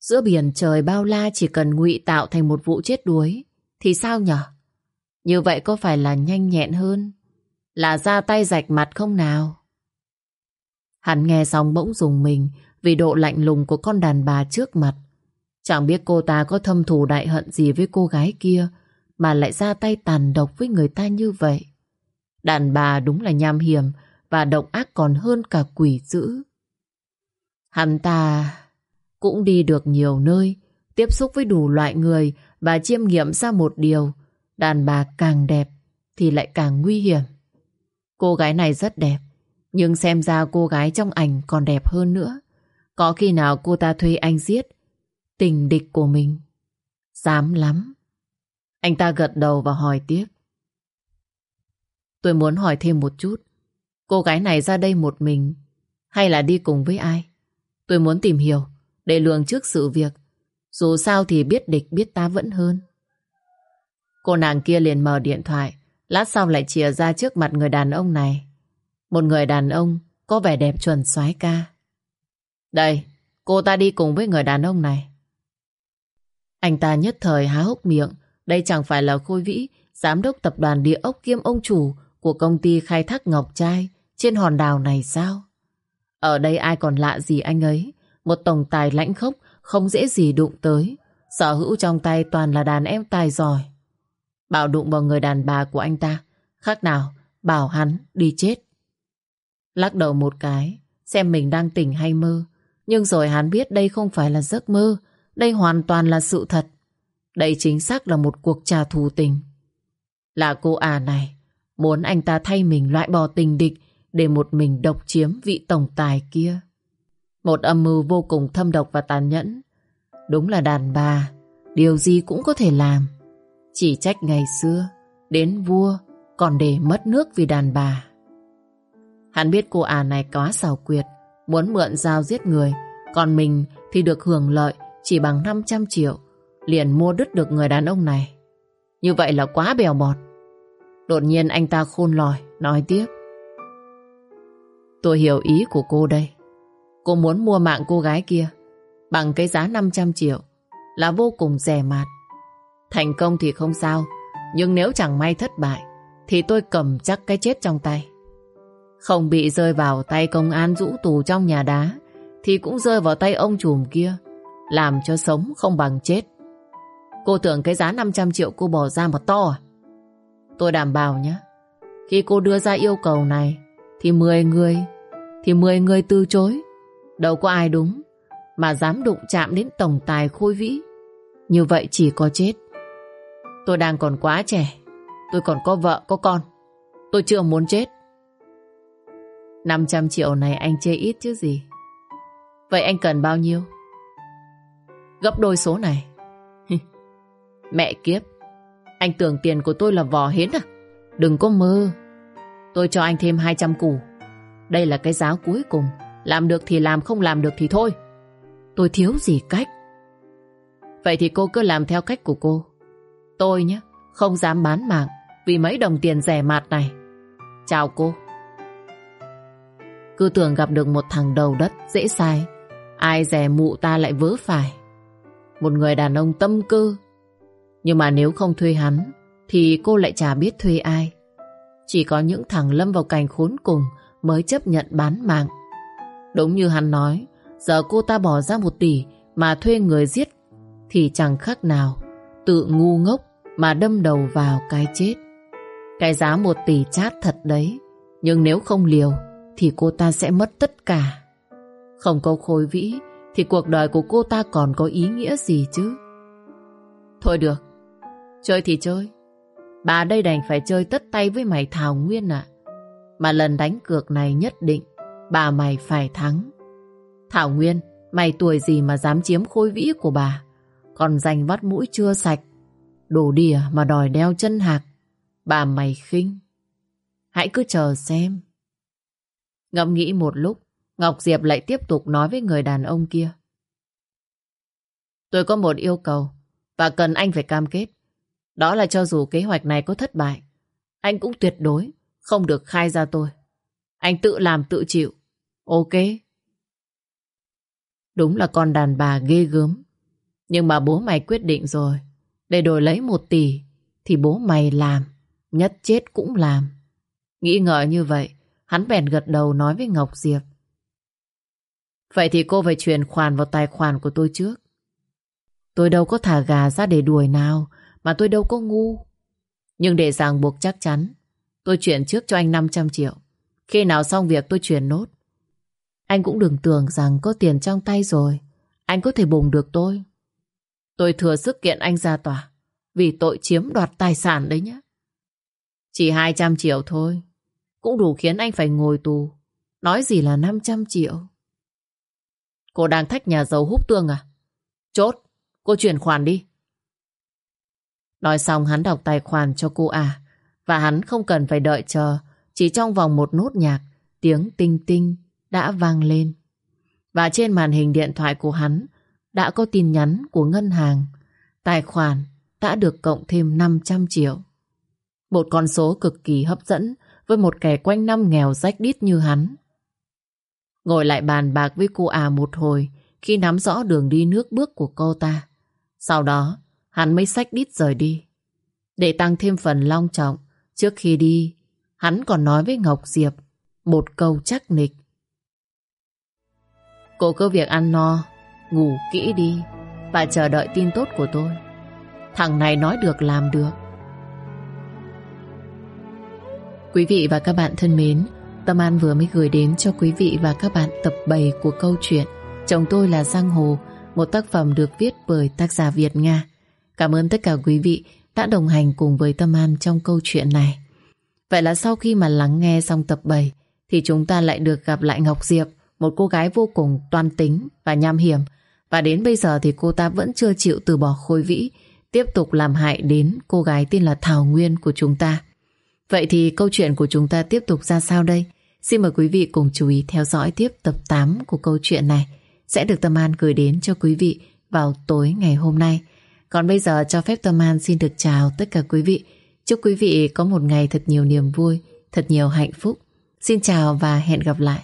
giữa biển trời bao la chỉ cần ngụy tạo thành một vụ chết đuối, thì sao nhở? Như vậy có phải là nhanh nhẹn hơn? Là ra tay rạch mặt không nào? Hắn nghe xong bỗng dùng mình vì độ lạnh lùng của con đàn bà trước mặt. Chẳng biết cô ta có thâm thù đại hận gì với cô gái kia mà lại ra tay tàn độc với người ta như vậy. Đàn bà đúng là nham hiểm và độc ác còn hơn cả quỷ dữ. Hắn ta cũng đi được nhiều nơi, tiếp xúc với đủ loại người và chiêm nghiệm ra một điều, đàn bà càng đẹp thì lại càng nguy hiểm. Cô gái này rất đẹp, nhưng xem ra cô gái trong ảnh còn đẹp hơn nữa. Có khi nào cô ta thuê anh giết tình địch của mình? Dám lắm. Anh ta gật đầu và hỏi tiếp. Tôi muốn hỏi thêm một chút. Cô gái này ra đây một mình, hay là đi cùng với ai? Tôi muốn tìm hiểu, để lường trước sự việc. Dù sao thì biết địch, biết ta vẫn hơn. Cô nàng kia liền mở điện thoại, Lát sau lại chìa ra trước mặt người đàn ông này Một người đàn ông Có vẻ đẹp chuẩn soái ca Đây, Cô ta đi cùng với người đàn ông này Anh ta nhất thời há hốc miệng, Đây chẳng phải là Khôi Vĩ, Giám đốc tập đoàn địa ốc kiêm ông chủ của công ty khai thác ngọc trai Trên hòn đảo này sao? Ở đây ai còn lạ gì anh ấy? Một tổng tài lãnh khốc, Không dễ gì đụng tới. Sở hữu trong tay toàn là đàn em tài giỏi. Bảo đụng vào người đàn bà của anh ta. Khác nào, bảo hắn đi chết. Lắc đầu một cái, Xem mình đang tỉnh hay mơ. Nhưng rồi hắn biết đây không phải là giấc mơ, Đây hoàn toàn là sự thật. Đây chính xác là một cuộc trả thù tình. Là cô à này Muốn anh ta thay mình loại bỏ tình địch Để một mình độc chiếm vị tổng tài kia Một âm mưu vô cùng thâm độc và tàn nhẫn. Đúng là đàn bà, điều gì cũng có thể làm. Chỉ trách ngày xưa, đến vua còn để mất nước vì đàn bà. Hắn biết cô à này quá xảo quyệt, muốn mượn dao giết người, còn mình thì được hưởng lợi chỉ bằng 500 triệu, liền mua đứt được người đàn ông này. Như vậy là quá bèo bọt. Đột nhiên anh ta khôn lòi, nói tiếp. Tôi hiểu ý của cô đây. Cô muốn mua mạng cô gái kia bằng cái giá 500 triệu là vô cùng rẻ mạt. Thành công thì không sao, nhưng nếu chẳng may thất bại thì tôi cầm chắc cái chết trong tay. Không bị rơi vào tay công an rũ tù trong nhà đá thì cũng rơi vào tay ông trùm kia làm cho sống không bằng chết. Cô tưởng cái giá 500 triệu cô bỏ ra một to à? Tôi đảm bảo nhé. Khi cô đưa ra yêu cầu này thì 10 người thì 10 người từ chối. Đâu có ai đúng mà dám đụng chạm đến tổng tài khôi vĩ. Như vậy chỉ có chết. Tôi đang còn quá trẻ. Tôi còn có vợ, có con. Tôi chưa muốn chết. 500 triệu này anh chê ít chứ gì. Vậy anh cần bao nhiêu? Gấp đôi số này. [LAUGHS] Mẹ kiếp. Anh tưởng tiền của tôi là vò hến à? Đừng có mơ. Tôi cho anh thêm 200 củ. Đây là cái giá cuối cùng. Làm được thì làm, không làm được thì thôi. Tôi thiếu gì cách. Vậy thì cô cứ làm theo cách của cô. Tôi nhé, không dám bán mạng vì mấy đồng tiền rẻ mạt này. Chào cô. Cứ tưởng gặp được một thằng đầu đất dễ sai. Ai rẻ mụ ta lại vớ phải. Một người đàn ông tâm cơ. Nhưng mà nếu không thuê hắn thì cô lại chả biết thuê ai. Chỉ có những thằng lâm vào cảnh khốn cùng mới chấp nhận bán mạng. Đúng như hắn nói, giờ cô ta bỏ ra một tỷ mà thuê người giết thì chẳng khác nào tự ngu ngốc mà đâm đầu vào cái chết. Cái giá một tỷ chát thật đấy, nhưng nếu không liều thì cô ta sẽ mất tất cả. Không có khối vĩ thì cuộc đời của cô ta còn có ý nghĩa gì chứ? Thôi được, chơi thì chơi. Bà đây đành phải chơi tất tay với mày Thảo Nguyên ạ. Mà lần đánh cược này nhất định bà mày phải thắng. Thảo Nguyên, mày tuổi gì mà dám chiếm khôi vĩ của bà? Còn giành vắt mũi chưa sạch. Đổ đìa mà đòi đeo chân hạc. Bà mày khinh. Hãy cứ chờ xem. Ngẫm nghĩ một lúc, Ngọc Diệp lại tiếp tục nói với người đàn ông kia. Tôi có một yêu cầu và cần anh phải cam kết. Đó là cho dù kế hoạch này có thất bại, anh cũng tuyệt đối không được khai ra tôi. Anh tự làm tự chịu. Ok. Đúng là con đàn bà ghê gớm. Nhưng mà bố mày quyết định rồi. Để đổi lấy một tỷ thì bố mày làm. Nhất chết cũng làm. Nghĩ ngợi như vậy, hắn bèn gật đầu nói với Ngọc Diệp. Vậy thì cô phải chuyển khoản vào tài khoản của tôi trước. Tôi đâu có thả gà ra để đuổi nào, mà tôi đâu có ngu. Nhưng để ràng buộc chắc chắn, tôi chuyển trước cho anh 500 triệu. Khi nào xong việc tôi chuyển nốt. Anh cũng đừng tưởng rằng có tiền trong tay rồi, anh có thể bùng được tôi. Tôi thừa sức kiện anh ra tòa, vì tội chiếm đoạt tài sản đấy nhé. Chỉ 200 triệu thôi, cũng đủ khiến anh phải ngồi tù. Nói gì là 500 triệu. Cô đang thách nhà giàu hút tương à? Chốt, cô chuyển khoản đi. Nói xong hắn đọc tài khoản cho cô à. Và hắn không cần phải đợi chờ. Chỉ trong vòng một nốt nhạc, tiếng tinh tinh đã vang lên. Và trên màn hình điện thoại của hắn đã có tin nhắn của ngân hàng. Tài khoản đã được cộng thêm 500 triệu. Một con số cực kỳ hấp dẫn với một kẻ quanh năm nghèo rách đít như hắn. Ngồi lại bàn bạc với cô à một hồi khi nắm rõ đường đi nước bước của cô ta. Sau đó, hắn mới sách đít rời đi. Để tăng thêm phần long trọng, trước khi đi, hắn còn nói với Ngọc Diệp một câu chắc nịch. Cô cứ việc ăn no, ngủ kỹ đi và chờ đợi tin tốt của tôi. Thằng này nói được làm được. Quý vị và các bạn thân mến, Tâm An vừa mới gửi đến cho quý vị và các bạn tập 7 của câu chuyện Chồng tôi là Giang Hồ, một tác phẩm được viết bởi tác giả Việt Nga. Cảm ơn tất cả quý vị đã đồng hành cùng với Tâm An trong câu chuyện này. Vậy là sau khi mà lắng nghe xong tập 7 thì chúng ta lại được gặp lại Ngọc Diệp một cô gái vô cùng toan tính và nham hiểm. Và đến bây giờ thì cô ta vẫn chưa chịu từ bỏ Khôi Vĩ, tiếp tục làm hại đến cô gái tên là Thảo Nguyên của chúng ta. Vậy thì câu chuyện của chúng ta tiếp tục ra sao đây? Xin mời quý vị cùng chú ý theo dõi tiếp tập 8 của câu chuyện này sẽ được Tâm An gửi đến cho quý vị vào tối ngày hôm nay. Còn bây giờ cho phép Tâm An xin được chào tất cả quý vị. Chúc quý vị có một ngày thật nhiều niềm vui, thật nhiều hạnh phúc. Xin chào và hẹn gặp lại.